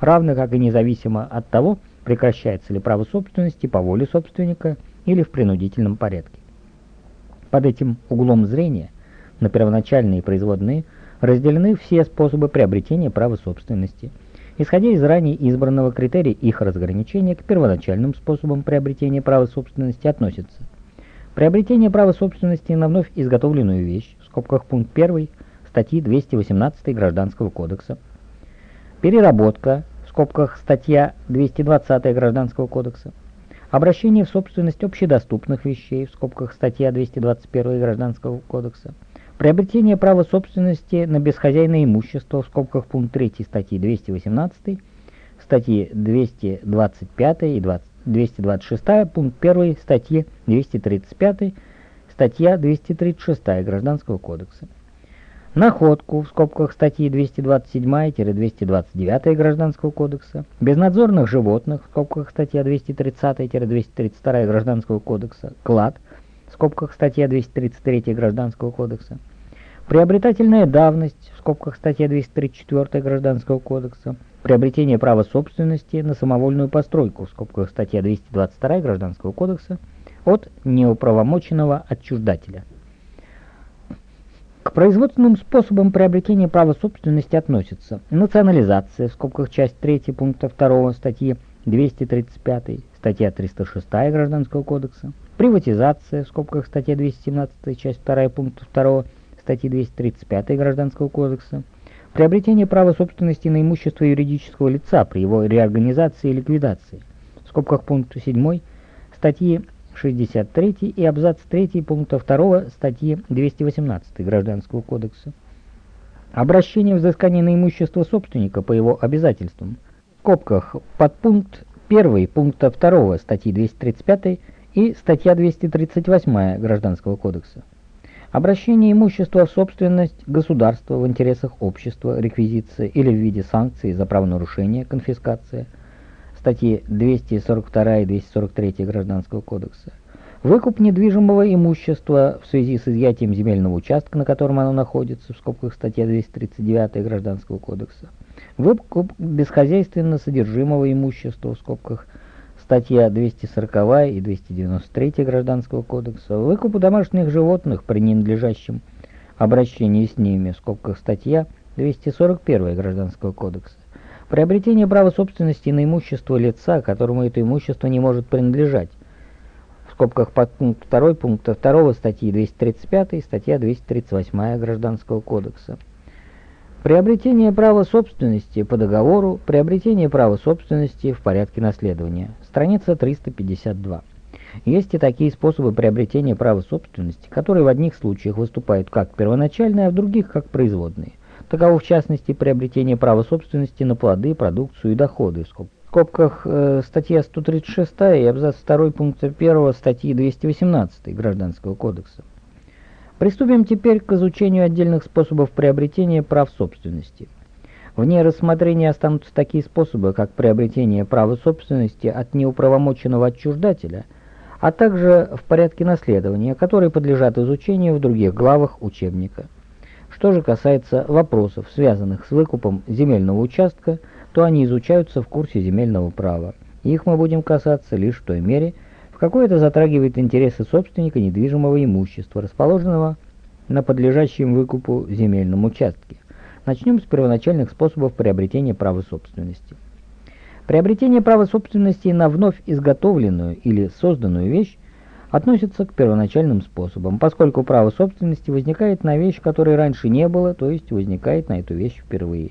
[SPEAKER 1] равно как и независимо от того, прекращается ли право собственности по воле собственника – или в принудительном порядке. Под этим углом зрения на первоначальные производные разделены все способы приобретения права собственности. Исходя из ранее избранного критерия их разграничения к первоначальным способам приобретения права собственности относятся приобретение права собственности на вновь изготовленную вещь, в скобках пункт 1 статьи 218 Гражданского кодекса, переработка, в скобках статья 220 Гражданского кодекса, Обращение в собственность общедоступных вещей, в скобках статья 221 Гражданского кодекса. Приобретение права собственности на бесхозяйное имущество, в скобках пункт 3 статьи 218, статьи 225 и 20, 226, пункт 1 статьи 235, статья 236 Гражданского кодекса. Находку в скобках статьи 227-229 Гражданского кодекса, безнадзорных животных в скобках статья 230-232 Гражданского кодекса, клад в скобках статья 233 Гражданского кодекса, приобретательная давность в скобках статья 234 Гражданского кодекса, приобретение права собственности на самовольную постройку в скобках статья 222 Гражданского кодекса от неуправомоченного отчуждателя. К производственным способам приобретения права собственности относятся национализация, в скобках часть 3 пункта 2 статьи 235, статья 306 Гражданского кодекса, приватизация, в скобках статья 217, часть 2 пункта 2 статьи 235 Гражданского кодекса, приобретение права собственности на имущество юридического лица при его реорганизации и ликвидации, в скобках пункта 7 статьи 63 и абзац 3 пункта 2 статьи 218 Гражданского кодекса. Обращение взыскания на имущество собственника по его обязательствам. В скобках подпункт 1 пункта 2 статьи 235 и статья 238 Гражданского кодекса. Обращение имущества в собственность государства в интересах общества, реквизиция или в виде санкций за правонарушение, конфискация – статьи 242 и 243 Гражданского кодекса. Выкуп недвижимого имущества в связи с изъятием земельного участка, на котором оно находится, в скобках статья 239 Гражданского кодекса. Выкуп бесхозяйственно содержимого имущества, в скобках статья 240 и 293 Гражданского кодекса. Выкуп домашних животных при ненадлежащем обращении с ними, в скобках статья 241 Гражданского кодекса. Приобретение права собственности на имущество лица, которому это имущество не может принадлежать. В скобках под пункт 2 пункта 2 статьи 235 статья 238 Гражданского кодекса. Приобретение права собственности по договору, приобретение права собственности в порядке наследования. Страница 352. Есть и такие способы приобретения права собственности, которые в одних случаях выступают как первоначальные, а в других как производные. Таково в частности приобретение права собственности на плоды, продукцию и доходы. В скобках э, статья 136 и абзац 2 пункта 1 статьи 218 Гражданского кодекса. Приступим теперь к изучению отдельных способов приобретения прав собственности. Вне рассмотрения останутся такие способы, как приобретение права собственности от неуправомоченного отчуждателя, а также в порядке наследования, которые подлежат изучению в других главах учебника. Что же касается вопросов, связанных с выкупом земельного участка, то они изучаются в курсе земельного права. Их мы будем касаться лишь в той мере, какой это затрагивает интересы собственника недвижимого имущества, расположенного на подлежащем выкупу земельном участке. Начнем с первоначальных способов приобретения права собственности. Приобретение права собственности на вновь изготовленную или созданную вещь относится к первоначальным способам, поскольку право собственности возникает на вещь, которой раньше не было, то есть возникает на эту вещь впервые.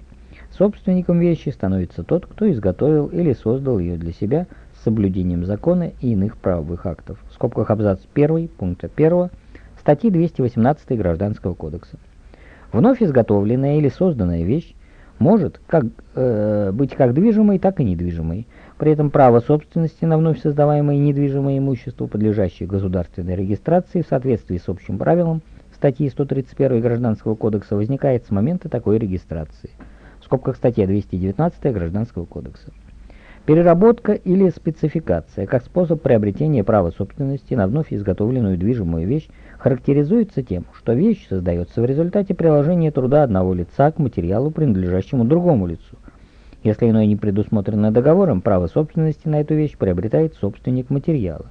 [SPEAKER 1] Собственником вещи становится тот, кто изготовил или создал ее для себя соблюдением закона и иных правовых актов. В скобках абзац 1 пункта 1 статьи 218 Гражданского кодекса. Вновь изготовленная или созданная вещь может как, э, быть как движимой, так и недвижимой. При этом право собственности на вновь создаваемое недвижимое имущество, подлежащее государственной регистрации в соответствии с общим правилом статьи 131 Гражданского кодекса, возникает с момента такой регистрации. В скобках статья 219 Гражданского кодекса. Переработка или спецификация как способ приобретения права собственности на вновь изготовленную движимую вещь характеризуется тем, что вещь создается в результате приложения труда одного лица к материалу, принадлежащему другому лицу. Если иное не предусмотрено договором, право собственности на эту вещь приобретает собственник материала.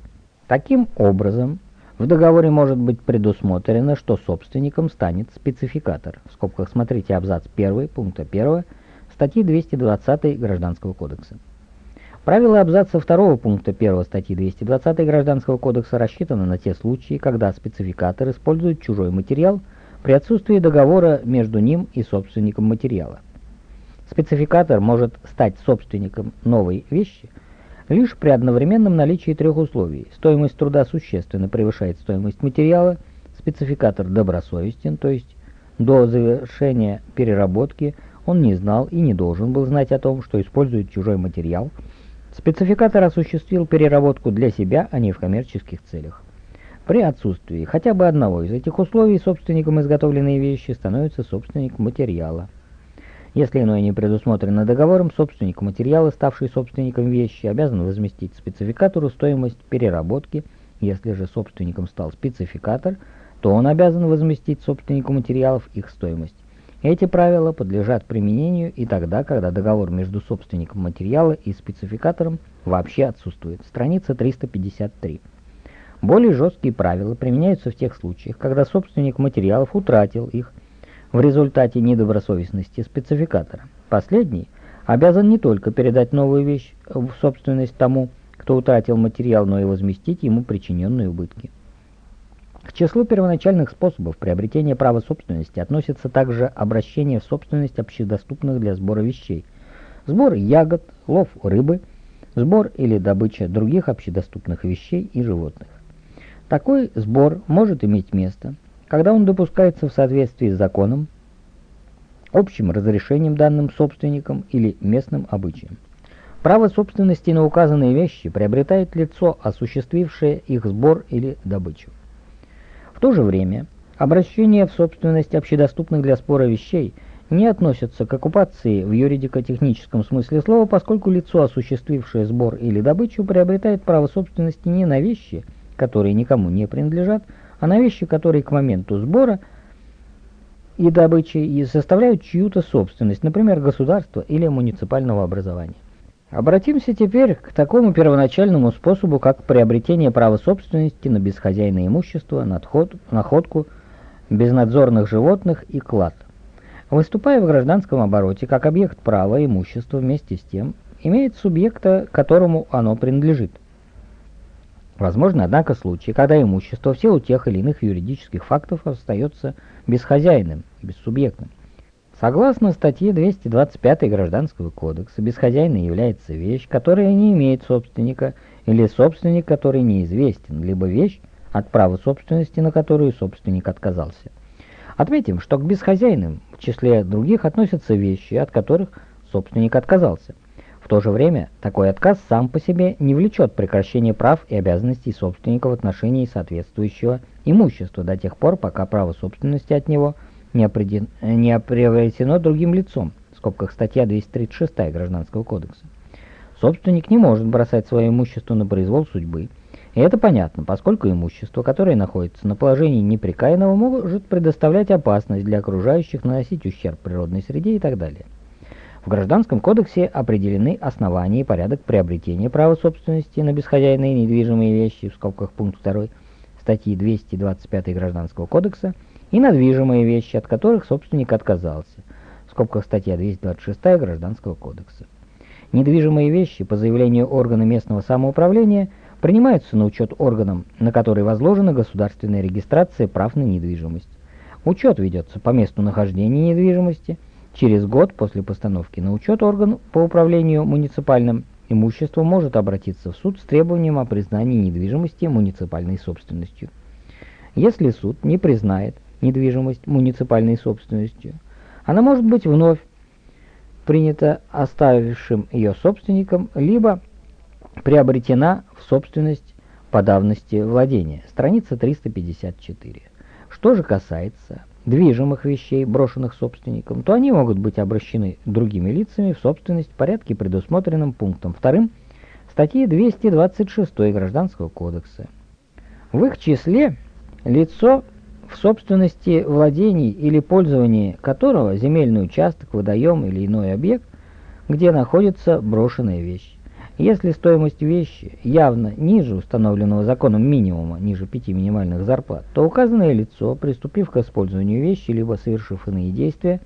[SPEAKER 1] Таким образом, в договоре может быть предусмотрено, что собственником станет спецификатор. В скобках смотрите абзац 1 пункта 1 статьи 220 Гражданского кодекса. Правило абзаца 2 пункта 1 статьи 220 Гражданского кодекса рассчитано на те случаи, когда спецификатор использует чужой материал при отсутствии договора между ним и собственником материала. Спецификатор может стать собственником новой вещи лишь при одновременном наличии трех условий. Стоимость труда существенно превышает стоимость материала, спецификатор добросовестен, то есть до завершения переработки он не знал и не должен был знать о том, что использует чужой материал – Спецификатор осуществил переработку для себя, а не в коммерческих целях. При отсутствии хотя бы одного из этих условий собственником изготовленной вещи становится собственник материала. Если иное не предусмотрено договором, собственник материала, ставший собственником вещи, обязан возместить спецификатору стоимость переработки. Если же собственником стал спецификатор, то он обязан возместить собственнику материалов их стоимость. Эти правила подлежат применению и тогда, когда договор между собственником материала и спецификатором вообще отсутствует. Страница 353. Более жесткие правила применяются в тех случаях, когда собственник материалов утратил их в результате недобросовестности спецификатора. Последний обязан не только передать новую вещь в собственность тому, кто утратил материал, но и возместить ему причиненные убытки. К числу первоначальных способов приобретения права собственности относится также обращение в собственность общедоступных для сбора вещей, сбор ягод, лов рыбы, сбор или добыча других общедоступных вещей и животных. Такой сбор может иметь место, когда он допускается в соответствии с законом, общим разрешением данным собственником или местным обычаем. Право собственности на указанные вещи приобретает лицо, осуществившее их сбор или добычу. В то же время обращение в собственность общедоступных для спора вещей не относятся к оккупации в юридико-техническом смысле слова, поскольку лицо, осуществившее сбор или добычу, приобретает право собственности не на вещи, которые никому не принадлежат, а на вещи, которые к моменту сбора и добычи и составляют чью-то собственность, например, государства или муниципального образования. Обратимся теперь к такому первоначальному способу, как приобретение права собственности на бесхозяйное имущество, надход, находку безнадзорных животных и клад. Выступая в гражданском обороте как объект права, имущество вместе с тем имеет субъекта, которому оно принадлежит. Возможно, однако, случаи, когда имущество в силу тех или иных юридических фактов остается бесхозяйным, бессубъектным. Согласно статье 225 Гражданского кодекса, бесхозяйной является вещь, которая не имеет собственника, или собственник, который неизвестен, либо вещь, от права собственности, на которую собственник отказался. Отметим, что к бесхозяйным в числе других относятся вещи, от которых собственник отказался. В то же время такой отказ сам по себе не влечет прекращения прав и обязанностей собственника в отношении соответствующего имущества до тех пор, пока право собственности от него – не, приобретено другим лицом, в скобках статья 236 Гражданского кодекса. Собственник не может бросать свое имущество на произвол судьбы. И это понятно, поскольку имущество, которое находится на положении неприкаянного, может предоставлять опасность для окружающих, наносить ущерб природной среде и так далее. В Гражданском кодексе определены основания и порядок приобретения права собственности на бесхозяйные недвижимые вещи, в скобках пункт 2 статьи 225 Гражданского кодекса, и на движимые вещи, от которых собственник отказался. В скобках статья 226 Гражданского кодекса. Недвижимые вещи, по заявлению органа местного самоуправления, принимаются на учет органам, на который возложена государственная регистрация прав на недвижимость. Учет ведется по месту нахождения недвижимости. Через год после постановки на учет орган по управлению муниципальным имуществом может обратиться в суд с требованием о признании недвижимости муниципальной собственностью. Если суд не признает недвижимость муниципальной собственностью, она может быть вновь принята оставившим ее собственником, либо приобретена в собственность по давности владения. Страница 354. Что же касается движимых вещей, брошенных собственником, то они могут быть обращены другими лицами в собственность в порядке, предусмотренном пунктом 2 статьи 226 Гражданского кодекса. В их числе лицо в собственности владений или пользовании которого земельный участок, водоем или иной объект, где находится брошенная вещь. Если стоимость вещи явно ниже установленного законом минимума, ниже пяти минимальных зарплат, то указанное лицо, приступив к использованию вещи, либо совершив иные действия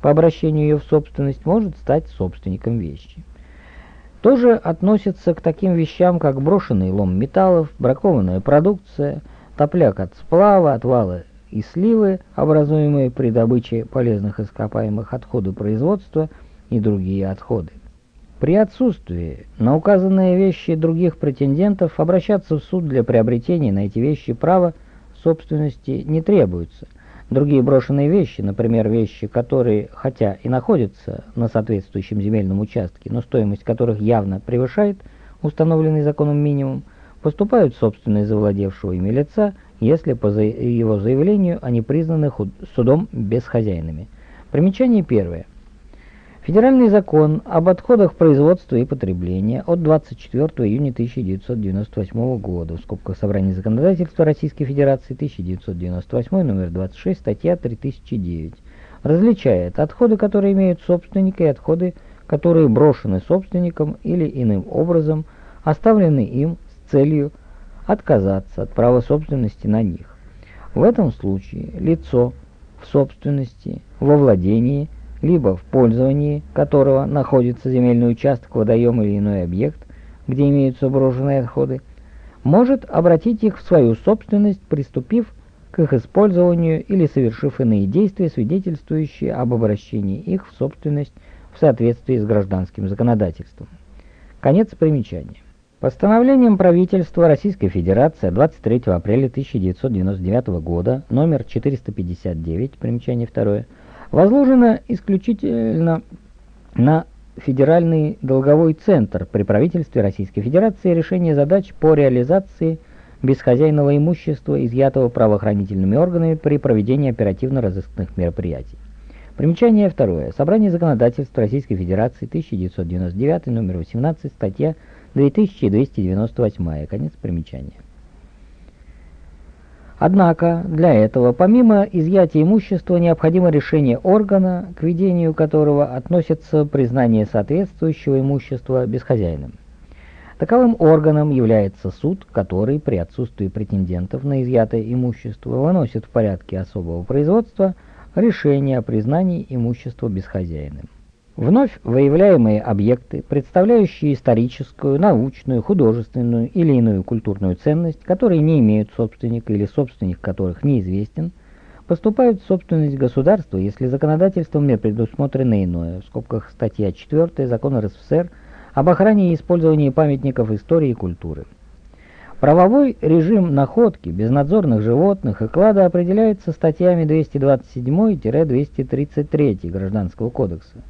[SPEAKER 1] по обращению ее в собственность, может стать собственником вещи. Тоже относится к таким вещам, как брошенный лом металлов, бракованная продукция, топляк от сплава, отвалы и сливы, образуемые при добыче полезных ископаемых отходы производства и другие отходы. При отсутствии на указанные вещи других претендентов обращаться в суд для приобретения на эти вещи права собственности не требуется. Другие брошенные вещи, например, вещи, которые, хотя и находятся на соответствующем земельном участке, но стоимость которых явно превышает установленный законом минимум, поступают в собственность завладевшего ими лица, если по его заявлению они признаны судом безхозяйными. Примечание первое. Федеральный закон об отходах производства и потребления от 24 июня 1998 года, в скобках Собрания законодательства Российской Федерации 1998, номер 26, статья 3009, различает отходы, которые имеют собственника, и отходы, которые брошены собственником или иным образом оставлены им целью отказаться от права собственности на них. В этом случае лицо в собственности, во владении – либо в пользовании которого находится земельный участок, водоем или иной объект, где имеются брошенные отходы, может обратить их в свою собственность, приступив к их использованию или совершив иные действия, свидетельствующие об обращении их в собственность в соответствии с гражданским законодательством. Конец примечания. Постановлением правительства Российской Федерации 23 апреля 1999 года, номер 459, примечание 2, возложено исключительно на Федеральный долговой центр при правительстве Российской Федерации решение задач по реализации бесхозяйного имущества, изъятого правоохранительными органами при проведении оперативно-розыскных мероприятий. Примечание второе. Собрание законодательства Российской Федерации, 1999, номер 18, статья 2298. Конец примечания. Однако для этого, помимо изъятия имущества, необходимо решение органа, к ведению которого относится признание соответствующего имущества безхозяйным. Таковым органом является суд, который при отсутствии претендентов на изъятое имущество выносит в порядке особого производства решение о признании имущества безхозяйным. Вновь выявляемые объекты, представляющие историческую, научную, художественную или иную культурную ценность, которые не имеют собственника или собственник которых неизвестен, поступают в собственность государства, если законодательством не предусмотрено иное, в скобках статья 4 Закона РСФСР об охране и использовании памятников истории и культуры. Правовой режим находки безнадзорных животных и клада определяется статьями 227-233 Гражданского кодекса.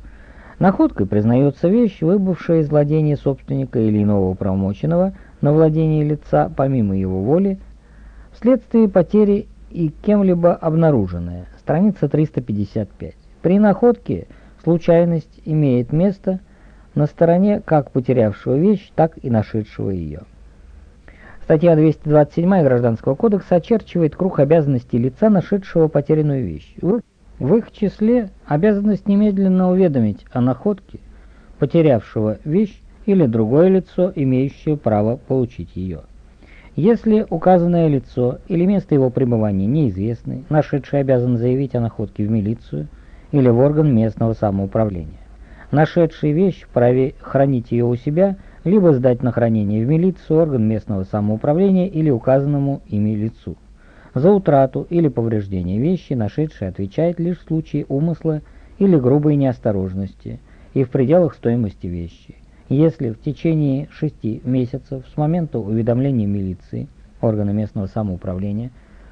[SPEAKER 1] Находкой признается вещь, выбывшая из владения собственника или иного уполномоченного на владение лица, помимо его воли, вследствие потери и кем-либо обнаруженная. Страница 355. При находке случайность имеет место на стороне как потерявшего вещь, так и нашедшего ее. Статья 227 Гражданского кодекса очерчивает круг обязанностей лица, нашедшего потерянную вещь. В их числе обязанность немедленно уведомить о находке потерявшего вещь или другое лицо, имеющее право получить ее. Если указанное лицо или место его пребывания неизвестны, нашедший обязан заявить о находке в милицию или в орган местного самоуправления. Нашедший вещь вправе хранить ее у себя либо сдать на хранение в милицию, орган местного самоуправления или указанному ими лицу. За утрату или повреждение вещи нашедший отвечает лишь в случае умысла или грубой неосторожности и в пределах стоимости вещи. Если в течение шести месяцев с момента уведомления милиции, органа местного самоуправления,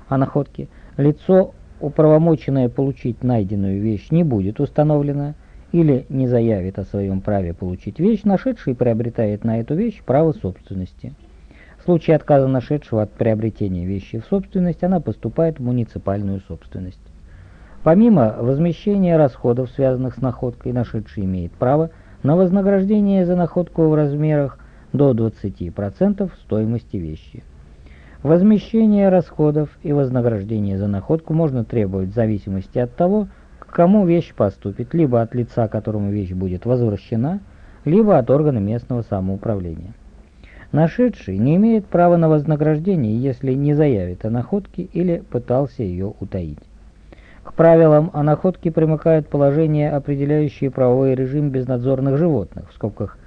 [SPEAKER 1] о находке, лицо, управомоченное получить найденную вещь, не будет установлено, или не заявит о своем праве получить вещь, нашедший приобретает на эту вещь право собственности. Случае отказа нашедшего от приобретения вещи в собственность, она поступает в муниципальную собственность. Помимо возмещения расходов, связанных с находкой, нашедший имеет право на вознаграждение за находку в размерах до 20% стоимости вещи. Возмещение расходов и вознаграждение за находку можно требовать в зависимости от того, к кому вещь поступит, либо от лица, которому вещь будет возвращена, либо от органа местного самоуправления. Нашедший не имеет права на вознаграждение, если не заявит о находке или пытался ее утаить. К правилам о находке примыкают положения, определяющие правовой режим безнадзорных животных, в скобках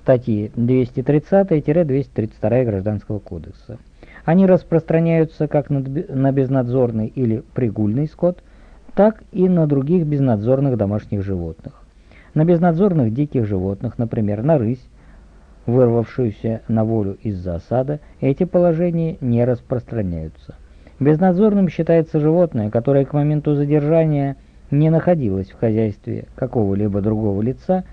[SPEAKER 1] статьи 230-232 Гражданского кодекса. Они распространяются как на безнадзорный или пригульный скот, так и на других безнадзорных домашних животных. На безнадзорных диких животных, например, на рысь, вырвавшуюся на волю из засада, эти положения не распространяются. Безнадзорным считается животное, которое к моменту задержания не находилось в хозяйстве какого-либо другого лица,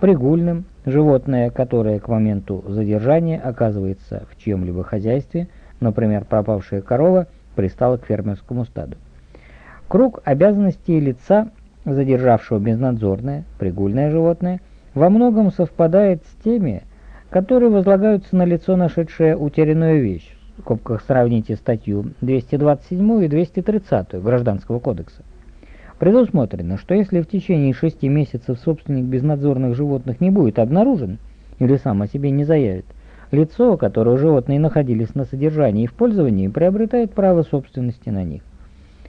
[SPEAKER 1] пригульным – животное, которое к моменту задержания оказывается в чьем-либо хозяйстве, например, пропавшая корова, пристала к фермерскому стаду. Круг обязанностей лица, задержавшего безнадзорное, пригульное животное, во многом совпадает с теми, которые возлагаются на лицо, нашедшее утерянную вещь. В скобках сравните статью 227 и 230 Гражданского кодекса. Предусмотрено, что если в течение шести месяцев собственник безнадзорных животных не будет обнаружен или сам о себе не заявит, лицо, у которого животные находились на содержании и в пользовании, приобретает право собственности на них.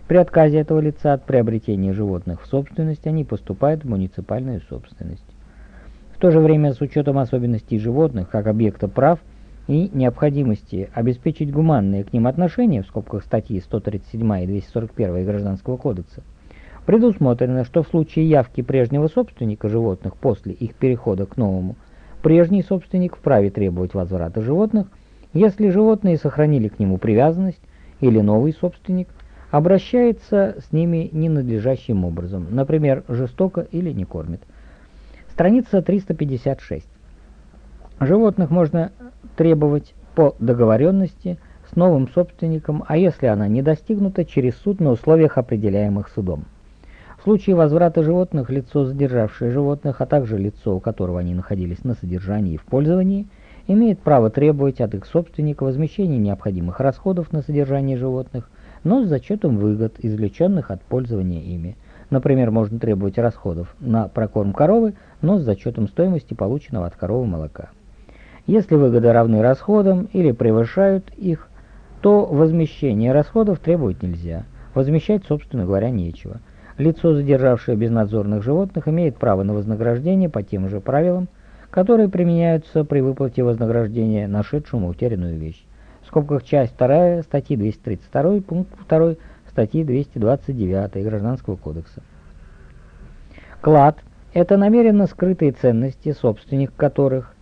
[SPEAKER 1] При отказе этого лица от приобретения животных в собственность они поступают в муниципальную собственность. В то же время с учетом особенностей животных как объекта прав и необходимости обеспечить гуманные к ним отношения в скобках статьи 137 и 241 Гражданского кодекса, предусмотрено, что в случае явки прежнего собственника животных после их перехода к новому, прежний собственник вправе требовать возврата животных, если животные сохранили к нему привязанность или новый собственник – обращается с ними ненадлежащим образом, например, жестоко или не кормит. Страница 356. Животных можно требовать по договоренности с новым собственником, а если она не достигнута, через суд на условиях, определяемых судом. В случае возврата животных лицо, задержавшее животных, а также лицо, у которого они находились на содержании и в пользовании, имеет право требовать от их собственника возмещения необходимых расходов на содержание животных, но с зачетом выгод, извлеченных от пользования ими. Например, можно требовать расходов на прокорм коровы, но с зачетом стоимости полученного от коровы молока. Если выгоды равны расходам или превышают их, то возмещение расходов требовать нельзя. Возмещать, собственно говоря, нечего. Лицо, задержавшее безнадзорных животных, имеет право на вознаграждение по тем же правилам, которые применяются при выплате вознаграждения нашедшему утерянную вещь в скобках часть 2 статьи 232, пункт 2 статьи 229 Гражданского кодекса. Клад – это намеренно скрытые ценности, собственник которых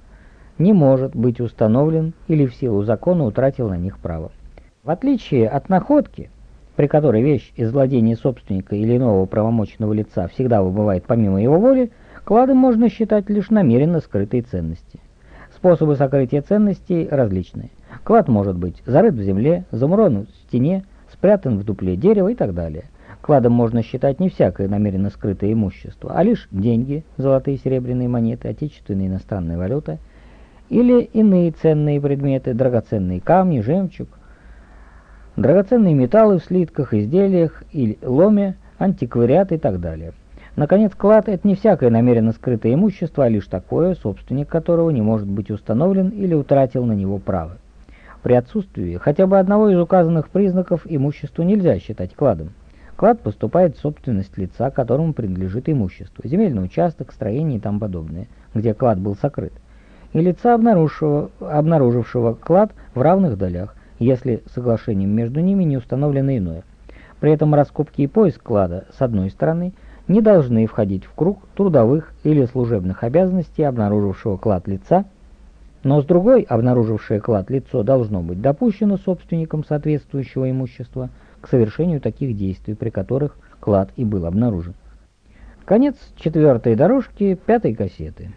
[SPEAKER 1] не может быть установлен или в силу закона утратил на них право. В отличие от находки, при которой вещь из владения собственника или иного правомочного лица всегда выбывает помимо его воли, кладом можно считать лишь намеренно скрытые ценности. Способы сокрытия ценностей различные. Клад может быть зарыт в земле, замурован в стене, спрятан в дупле дерева и так далее. Кладом можно считать не всякое намеренно скрытое имущество, а лишь деньги, золотые и серебряные монеты, отечественная и иностранная валюта, или иные ценные предметы, драгоценные камни, жемчуг, драгоценные металлы в слитках, изделиях или ломе, антиквариат и так далее. Наконец, клад – это не всякое намеренно скрытое имущество, а лишь такое, собственник которого не может быть установлен или утратил на него право. При отсутствии хотя бы одного из указанных признаков имущество нельзя считать кладом. Клад поступает в собственность лица, которому принадлежит имущество, земельный участок, строение и тому подобное, где клад был сокрыт. и лица, обнаружившего, обнаружившего клад в равных долях, если соглашением между ними не установлено иное. При этом раскопки и поиск клада, с одной стороны, не должны входить в круг трудовых или служебных обязанностей обнаружившего клад лица, но с другой, обнаружившее клад лицо должно быть допущено собственником соответствующего имущества к совершению таких действий, при которых клад и был обнаружен. Конец четвертой дорожки пятой кассеты.